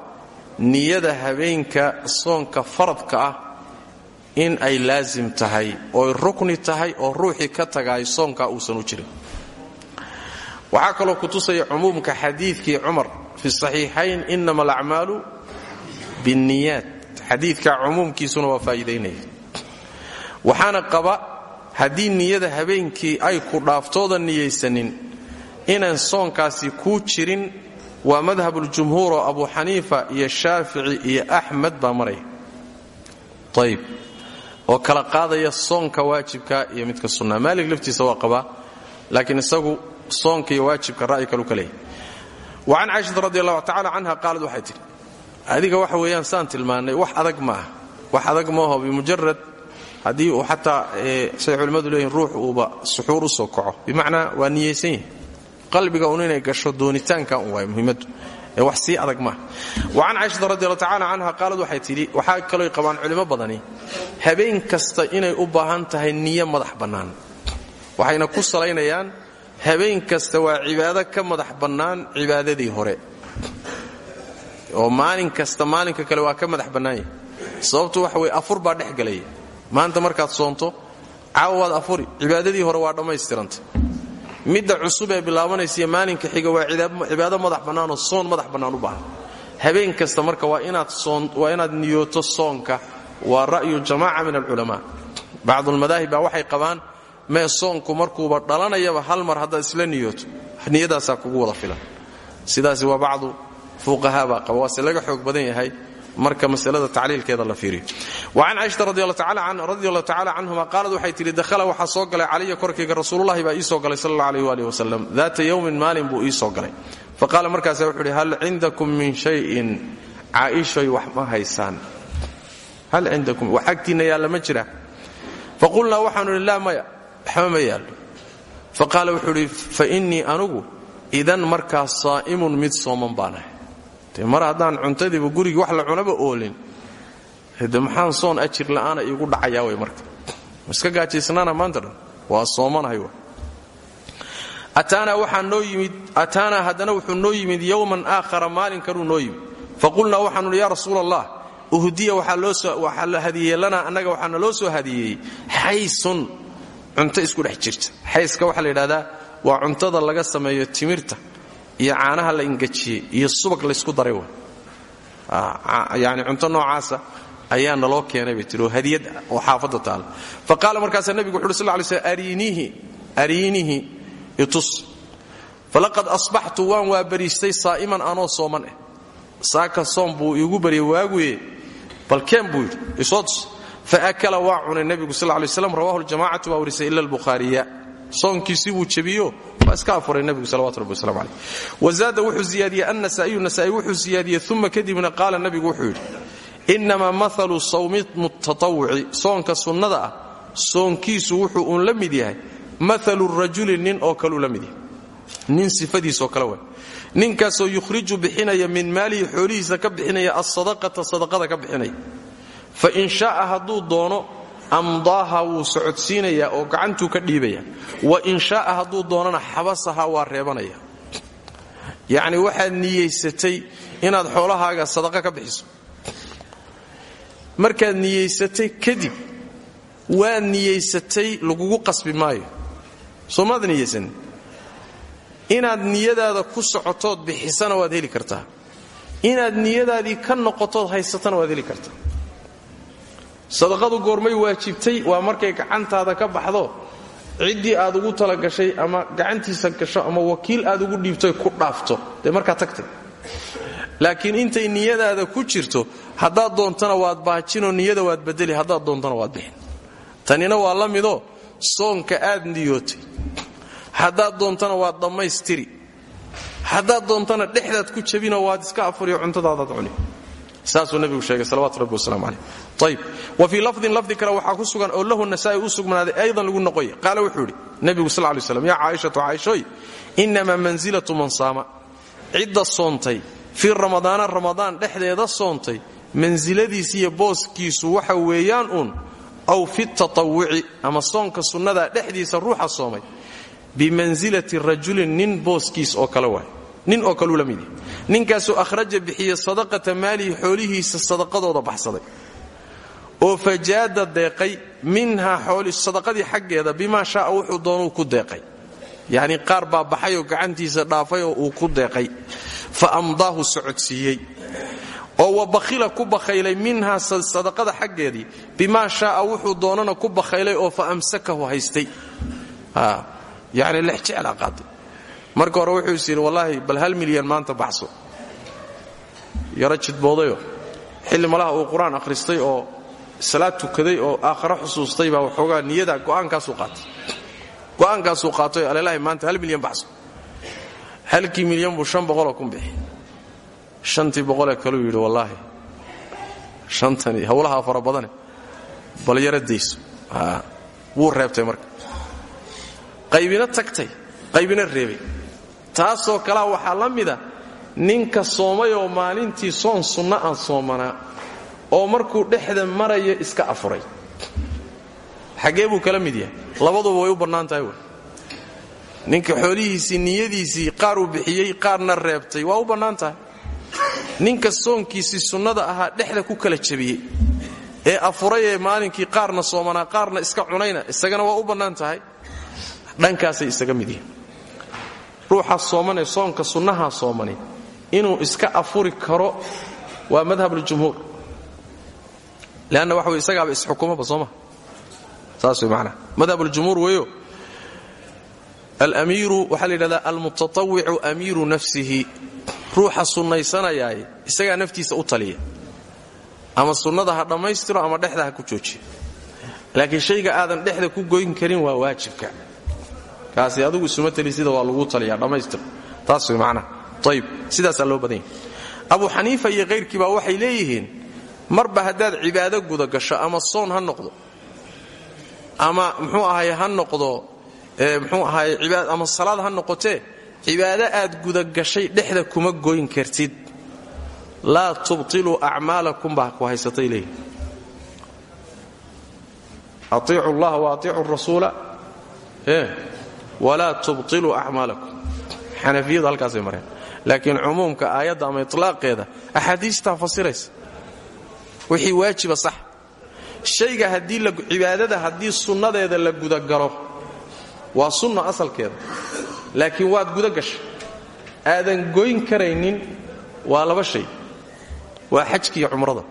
niyada habeenka soonka faradka ah in ay laasim tahay ooy rukni tahay oo ruuxii ka tagaay soonkaa uusan u jirin waxaa kaloo kutusaya cumuumka xadiidkii cumar fi saxiixayn inama alacmaalu binniyaat. Xadiidka cumuumkiisuna waa faa'iidaynaya waxaana qaba haddii niyada habeenkii ay ku dhaaftooda niyaysanin inaan soonkaasi kuu jirin waa madhabuljumhuur oo abu xaniifa iyo shaafici iyo axmed baa maraya ayb oo kala qaadaya soonka waajibka iyo midka sunnaa maalik laftiisa waa qabaa laakiin isagu soonka iyo waajibka ra'yi kalu ka leeyahy wa can caaishata radi allahu tacala canha qaalad waxay tidhi adiga waxa weeyaan saan tilmaannay wax adag ma ah wax adag maaho bimujarad haddii uu xataa say culimmadu leeyihiin ruux uuba suxuur u soo kaco. Bimacnaa waa niyaysan yahi qalbiga un inay gasho doonitaanka un waay muhimmadu ee wax sii adag maaha wa can caaishata radi u baahan tahay niyo madax habeen kasta waa cibaado ka madax bannaan cibaadadii hore. Oo maalin kasta maalinka kale waa ka madax bannaan yahay. Sababtu waxa weye afur baa dhex gelaya maanta markaad soonto caawa waad cibaadadii hore waa dhammaystiranta. Midda cusub ee bilaabanaysiiyo maalinka xiga waa cibaado madax bannaanoo soon madax bannaan u baahan. Habeen kasta marka waa inaad niyooto soonka waa ra'yu jamaaca min alculamaa bacdulmadaahib baa waxay qabaan mee soonku markuuba dhalanayaba hal mar haddaad isla niyooto niyadaasaa kugu wada filan. Sidaasi waa bacdu fuqahaa baa qaba laga xoog badan yahay marka masalada tacliilkeeda la fiiriyo. Wa can caaishata radi allahu tacala canhuma qaalad waxay tidhi dakhala waxaa soo galay caliya korkayga rasuululahi baa ii soo galay sal alla alayh waalih wasalam daata yowmin maalin buu ii soo galay. Faqaala markaasa wuxuu idhi hal cindakum min shayin? Caaishoy wax ma haysaan. Hal cindakum? Wax agtiinna yaalla ma jira faqulnaa waxaanu idhi laa maya waxba ma wuxuu idhi fa innii anugu idan markaas saa'imun mid sooman baanahay mar haddaan cuntadiiba gurigii wax la cunaba oolin hade maxaan soon ajir la'aana iigu dhacayaa way marka. Iska gaajaysnaana maanta waa soomanahay ataanaa waxaa noo yimid ataanaa haddana wuxuu noo yimid yowman aakhara maalin kaluu noo yimid. Faqulnaa waxaanu hi ya rasuula allah uhdiya waxaa la hadiyeeye lanaa annaga waxaa naloo soo hadiyeeyey xaysun cunto isku dhex jirta. Xayska waxaa la yidhahdaa waa cuntada laga sameeyo timirta iyo caanaha la ingejiyey iyo subag laysku daray wa yani cunto noocaasa ayaa naloo keenay bay tii oo hadiyad oo xaafadda taala fa qaala markaasaa nebigu wuxu uhi sl lay sl ariiniihi ariinihi itus. Falaqad asbaxtu waan waa bariistay saa'iman anoo sooman eh. Saaka soom buu iigu baryay waaguye. Balkeen buu isoo faakala waa cunay nebigu sal lay slam rawahu ljamacatu waa warisay ila albukhaariya. Soonkiisii buu jebiyo waa iska afuray nebigu salawatu rabbi waslamu caleyh wazaada wuxuu ziyaadiyey annasaa'iyu nasaa'i wuxuu ziyaadiyey uma kadibna qaala nebigu wuxuu yidhi maalu sawmi mutatawuci soonka sunnada ah soonkiisu wuxuu uun yahay maalu rajuli nin oo kaleu la mid yahay. Nin sifadiisoo kale way ninkaasoo yukhriju bixinaya min maalihi xoolihiisa ka bixinaya alsadaqata sadaqada ka fa in sha'a hadduu doono amdaaha wuu socodsiinayaa oo gacantuu ka dhiibaya. Wa in sha'a hadduu doonana xabasaha waa reebanaya. Yacni waxaad niyeysatay inaad xoolahaaga sadaqa ka bixiso. Markaad niyeysatay kadib waa niyeysatay lagugu qasbi maayo. Soo maad niyeysanin inaad niyadaada ku socotood bixisana waad heli kartaa. Inaad niyadaadii ka noqotood haysatana waad heli kartaa sadaqadu goormay waajibtay waa markay gacantaada ka baxdo ciddii aad ugu talagashay ama gacantiisa gasho ama wakiil aad ugu dhiibtoy ku dhaafto. Dee markaa tagtay. Laakiin intay niyadaada ku jirto haddaad doontana waad baajinoo niyada waad bedeli haddaad doontana waad bixin. Tanina waa la midoo soonka aad niyootay. Haddaad doontana waad dhammaystiri. Haddaad doontana dhexdaad ku jabinoo waad iska afuriyo cuntadaadaad cuni saasuu nebigu sheegay salawatu rabbi waslamu caleyh ayb wa fii lafdin lafdi kale waxaa ku sugan oo lahu nasaa'i u sugnaaday aydan lagu noqoya. Qaala wuxuu idhi nebigu sal lay slam yaa caaishatu caaishoy innamaa mansilatu man saama. Cidda soontay fii ramadaana ramadaan dhexdeeda soontay mansiladiisi iyo booskiisu waxa weeyaan uun aw fi tatawuci ama soonka sunnadaa dhexdiisa ruuxa soomay bimansilati rajulin nin booskiis oo kale waay nin oo kaleu la mid yahay ninkaasoo akhraja bixiya sadaqata maalihi xoolihiisa sadaqadooda baxsaday. Oo fajaada deeqay minhaa sadaqadii xaggeeda bimaa shaaa wuxuu doonuu ku deeqay. Yacnii qaar baa baxayoo gacantiisa dhaafay oo ku deeqay. Fa amdaahu socodsiiyey. Oo wa bakhila ku bakhaylay minhaa sadaqada xaggeedii bimaa shaaa wuxuu doonana ku bakhaylay oo fa amsakahu haystay. Yacni lex jeclaa qaaday marka hore wuxuu is yidhi wallaahi bal hal milyan maanta baxso. Yaro jidboodayo. Xilli malaha uu qur'aan akhristay oo salaad tukaday oo aakharo xusuustay baa waxoogaa niyada go'aankaasuu qaatay. Go'aankaasuu qaatay alelahi maanta hal milyan baxso. Halkii milyan buu shan boqoloo kun bixi shantii boqolee kaluu yidhi wallaahi shantani howlahaa fara badane bal yaro dayso. Wuu reebtay marka. Qaybina tagtay qaybina reebay taasoo kalea waxaa la mida ninka soomayoo maalintii soon sunna aan soomanaa oo markuu dhexda maraya iska afuray. Xaggee buu kala mid yahay. Labaduba way u bannaan tahay ninka xoolihiisii niyadiisii qaar uu bixiyey qaarna reebtay waa u bannaan tahay. Ninka soonkiisii sunnada ahaa dhexda ku kala jabiyey ee afuray ee maalinkii qaarna soomanaa qaarna iska cunayna isagana waa u bannaan tahay. Dhankaasay isaga mid ruuxa soomanee soonka sunnahaa soomani inuu iska afuri karo waa madhabuljumhuur leanna waxa wey isagaaba isxukumaba sooma. Saas way macnaha madhabuljumhuur weeyo. Alamiiru waxaa la yidhahdaa almutatawicu amiiru nafsihi. Ruuxa sunnaysanayaaye isagaa naftiisa u taliya ama sunnada ha dhammaystiro ama dhexda ha ku joojiyo laakiin shayga aadan dhexda ku goyn karin waa waajibka kaasi adugu isuma talisida waa lagu taliyaa dhammaystir taas way macnaha ayib sidaasaa loo badan abu xaniifa iyo kayrkii baa waxay leeyihiin marba haddaad cibaado guda gasho ama soon ha noqdo ama muxuu ahaye ha noqdo muxuu ahaye ama salaad ha noqotee cibaado aad gudagashay dhexda kuma goyn kartid. Laa tubtiluu acmaalakum baa ku haysatay leeyihiin atiicu llaha wa atiicu rasuula walaa tubtiluu acmaalakum xanafiyadu halkaasay mareen laakiin cumuumka aayadda ama itlaaqeeda axaadiistaa fasiraysa wixii waajiba sax shayga haddii cibaadada haddii sunnadeeda la gudagalo waa sunna asalkeeda laakiin waad guda gashay aadan goyn karaynin waa laba shay waa xajkiiyo cumrada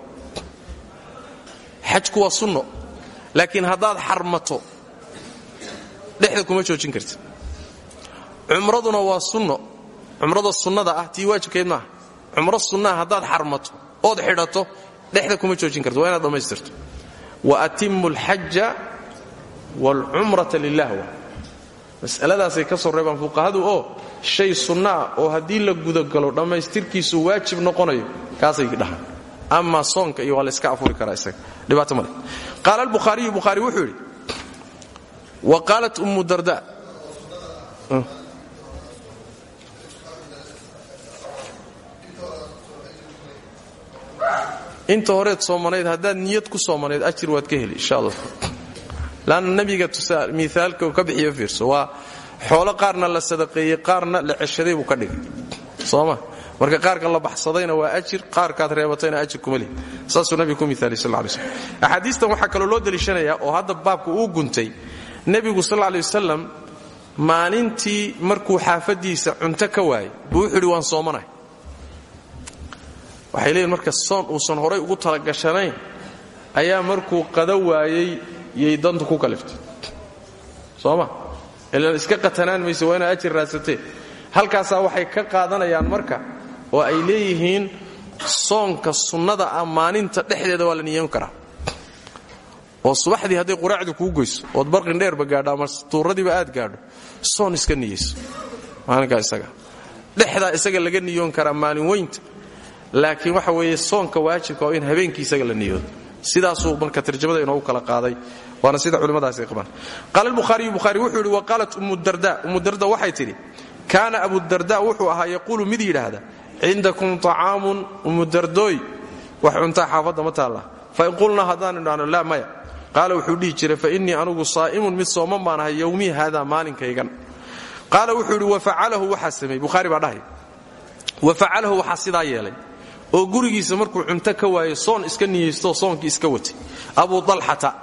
xajku waa sunno laakiin haddaad xarmato dhexda kuma joojin kartid. Cumraduna waa sunno. Cumrada sunnada ah tii waajibkeed maaha. Cumro sunnaha haddaad xarmato ood xidhato dhexda kuma joojin kartid. Waa inaad dhammaystirto. Wa atimmu alxaja waalcumrata lilah wa mas'aladaasay ka soo reebaan fuqahadu oo shay sunna ah oo haddii la gudagalo dhammaystirkiisu waajib noqonayo kaasay dhahaan. Amaa soonka iyo waa la iska afuri karaa isaga. Dhibaato male qaala albukhaariyu bukhaari wuxuu yidhi wa qaalat ummu darda. Inta horeed soomanayd haddaad niyad ku soomanayd ajir waad ka heli insha allah laanna nebiga miaalka ka bixiyo fiirso. Waa xoolo qaarna la sadaqeeyey qaarna la ceshaday buu ka dhigay. Sooma marka qaarka la baxsadayna waa ajir qaarkaad reebatayna ajir kuma lihi saasuu nabiga ku miaalay sal lay slm axaadiistan waxaa kaloo loo deliishanayaa oo hadda baabka uu guntay nebigu sal lay wasalam maalintii markuu xaafadiisa cunto ka waayay buu wuxuu idhi waan soomanahay waxay leeyihiin marka soon uusan horay ugu talagashanayn ayaa markuu qada waayey yay dantu ku kaliftay. Sooma? Ilaan iska qatanaan mayse waa inaad ajir raadsatee halkaasaa waxay ka qaadanayaan marka oo ay leeyihiin soonka sunnada ah maalinta dhexdeeda waa la niyan karaa oo subaxdii hadday quraacdu kuu goyso ood barqin dheerba gaadho ama tuuradiiba aad gaadho soon iska niyeyso. Maalinkaa isaga. Laga niyoon karaa maalin weynta. Laakiin waxa weeye soonka waajibka oo in habeenkii isaga la niyoodo sidaasuu marka tarjamada inoogu kala qaaday. Waana sida culimmadaasi ay qabaan. Qaala albukhaariyu bukhaari wuxuu yidhi wa qaalat ummudarda ummudarda waxay tidhi kaana abudarda wuxuu ahaa yaquulu mid yidhaahda cindakum طacaamun umudardooy wax cuntaa xaafadda ma taalla. Fain qulnaa haddaan idhaahno laa maya qaala wuxuu dhihi jiray fainii anugu saa'imun mid sooman baan ahay yowmii haadaa maalinkaygan. Qaala wuxuu yidhi wafacalahu waxaa sameeyey. Bukhaari baa dhahay. Wafacalahu waxaa sidaa yeelay. Oo gurigiisa markuu cunto ka waayo soon iska niyeysto soonkii iska watay. Abu dalxata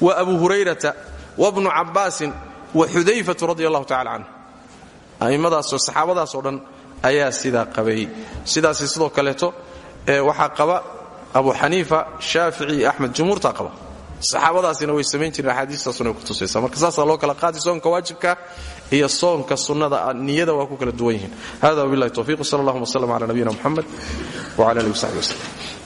wa abu hurayrata wa bnu cabbaasin wa xudayfatu radi allahu tacala canhu. A'immadaasoo saxaabadaasoo dhan ayaa sidaa qabay. Sidaasi sidoo kaleeto waxaa qaba abu xaniifa shaafici iyo axmed qaba saxaabadaasina way samayn jireen axaadiistaasuna way kutusaysa marka saasaa loo kala qaadi soonka waajibka iyo soonka sunnada niyada waa ku kala duwan yihiin. Hada wabillahi towfiiq sal allahuma wslm cala nabiyina muxamed wcala alihi wsaxbi wslem